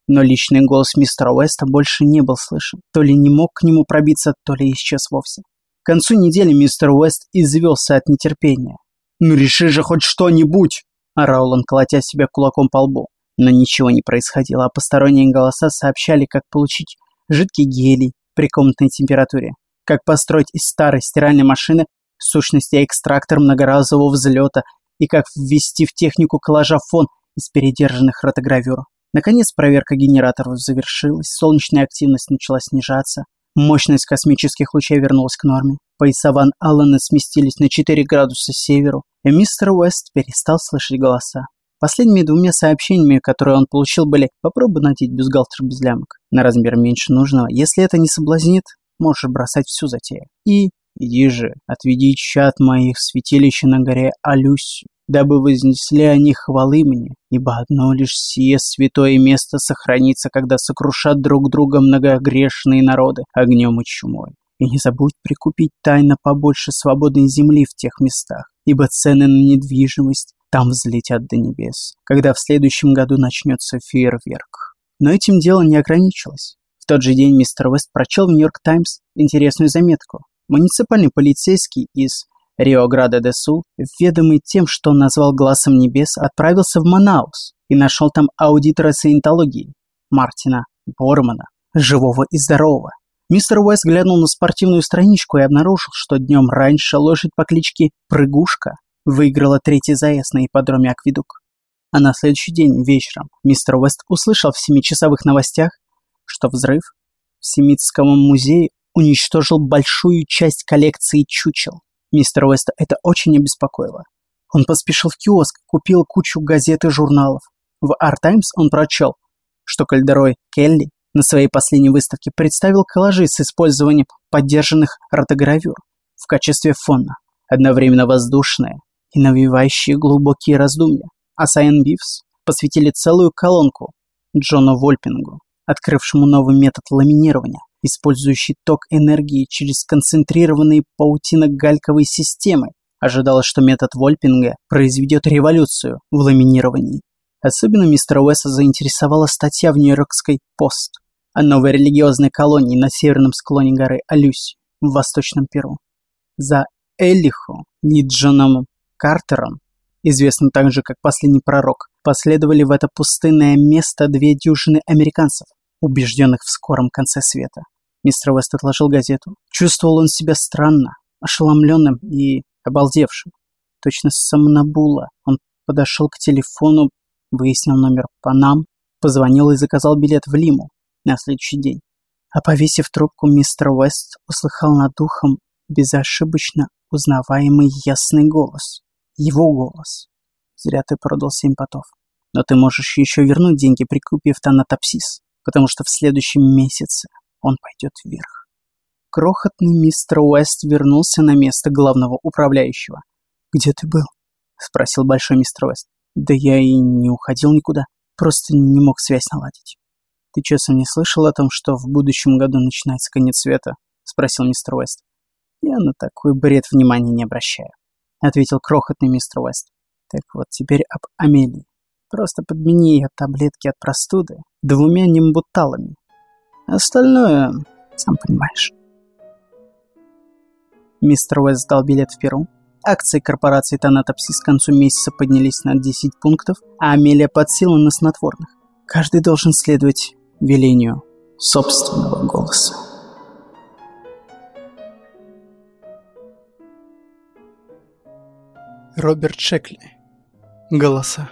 Но личный голос мистера Уэста больше не был слышен. То ли не мог к нему пробиться, то ли исчез вовсе. К концу недели мистер Уэст извелся от нетерпения. «Ну реши же хоть что-нибудь!» – орал он, колотя себя кулаком по лбу. Но ничего не происходило, а посторонние голоса сообщали, как получить жидкий гелий при комнатной температуре, как построить из старой стиральной машины в сущности экстрактор многоразового взлета и как ввести в технику коллажа фон из передержанных ротогравюр. Наконец проверка генераторов завершилась, солнечная активность начала снижаться, мощность космических лучей вернулась к норме, пояса Ван Аллена сместились на 4 градуса северу, и мистер Уэст перестал слышать голоса. Последними двумя сообщениями, которые он получил, были «Попробуй надеть бюстгальтер без лямок на размер меньше нужного. Если это не соблазнит, можешь бросать всю затею». И Иди же, отведи чад моих святилища на горе Алюсю, дабы вознесли они хвалы мне, ибо одно лишь сие святое место сохранится, когда сокрушат друг друга многогрешные народы огнем и чумой. И не забудь прикупить тайно побольше свободной земли в тех местах, ибо цены на недвижимость там взлетят до небес, когда в следующем году начнется фейерверк. Но этим дело не ограничилось. В тот же день мистер Вест прочел в Нью-Йорк Таймс интересную заметку. Муниципальный полицейский из Рио-Града-де-Сул, ведомый тем, что он назвал «Глазом небес», отправился в Манаус и нашел там аудитора саентологии Мартина Бормана, живого и здорового. Мистер Уэст глянул на спортивную страничку и обнаружил, что днем раньше лошадь по кличке Прыгушка выиграла третий заезд на ипподроме Акведук. А на следующий день вечером мистер Уэст услышал в семичасовых новостях, что взрыв в Семитском музее уничтожил большую часть коллекции чучел. Мистер Уэста это очень обеспокоило. Он поспешил в киоск, купил кучу газет и журналов. В Art Times он прочел, что Кальдерой Келли на своей последней выставке представил коллажи с использованием подержанных ротогравюр в качестве фона, одновременно воздушные и навевающие глубокие раздумья. А Сайн Бивс посвятили целую колонку Джону Вольпингу, открывшему новый метод ламинирования, использующий ток энергии через концентрированные паутино-гальковые системы. Ожидалось, что метод Вольпинга произведет революцию в ламинировании. Особенно мистера Уэса заинтересовала статья в Нью-Йоркской «Пост» о новой религиозной колонии на северном склоне горы Алюси в Восточном Перу. За Элихо Лиджоном Картером, известным также как Последний Пророк, последовали в это пустынное место две дюжины американцев, убежденных в скором конце света. Мистер Вест отложил газету. Чувствовал он себя странно, ошеломленным и обалдевшим. Точно сомнабула. Он подошел к телефону, выяснил номер Панам, позвонил и заказал билет в Лиму на следующий день. А повесив трубку, мистер Уэст услыхал над ухом безошибочно узнаваемый ясный голос. Его голос. Зря ты продал семь потов. Но ты можешь еще вернуть деньги, прикупив тонатопсис, потому что в следующем месяце он пойдет вверх. Крохотный мистер Уэст вернулся на место главного управляющего. «Где ты был?» – спросил большой мистер Уэст. «Да я и не уходил никуда, просто не мог связь наладить». «Ты часом не слышал о том, что в будущем году начинается конец света?» – спросил мистер Уэст. «Я на такой бред внимания не обращаю», – ответил крохотный мистер Уэст. «Так вот, теперь об Амелии. Просто подмени ее таблетки от простуды двумя нимбуталами. Остальное, сам понимаешь». Мистер Уэст сдал билет в Перу. Акции корпорации Танатопсис к концу месяца поднялись на 10 пунктов, а Амелия подсела на снотворных. Каждый должен следовать велению собственного голоса. Роберт Шекли. Голоса.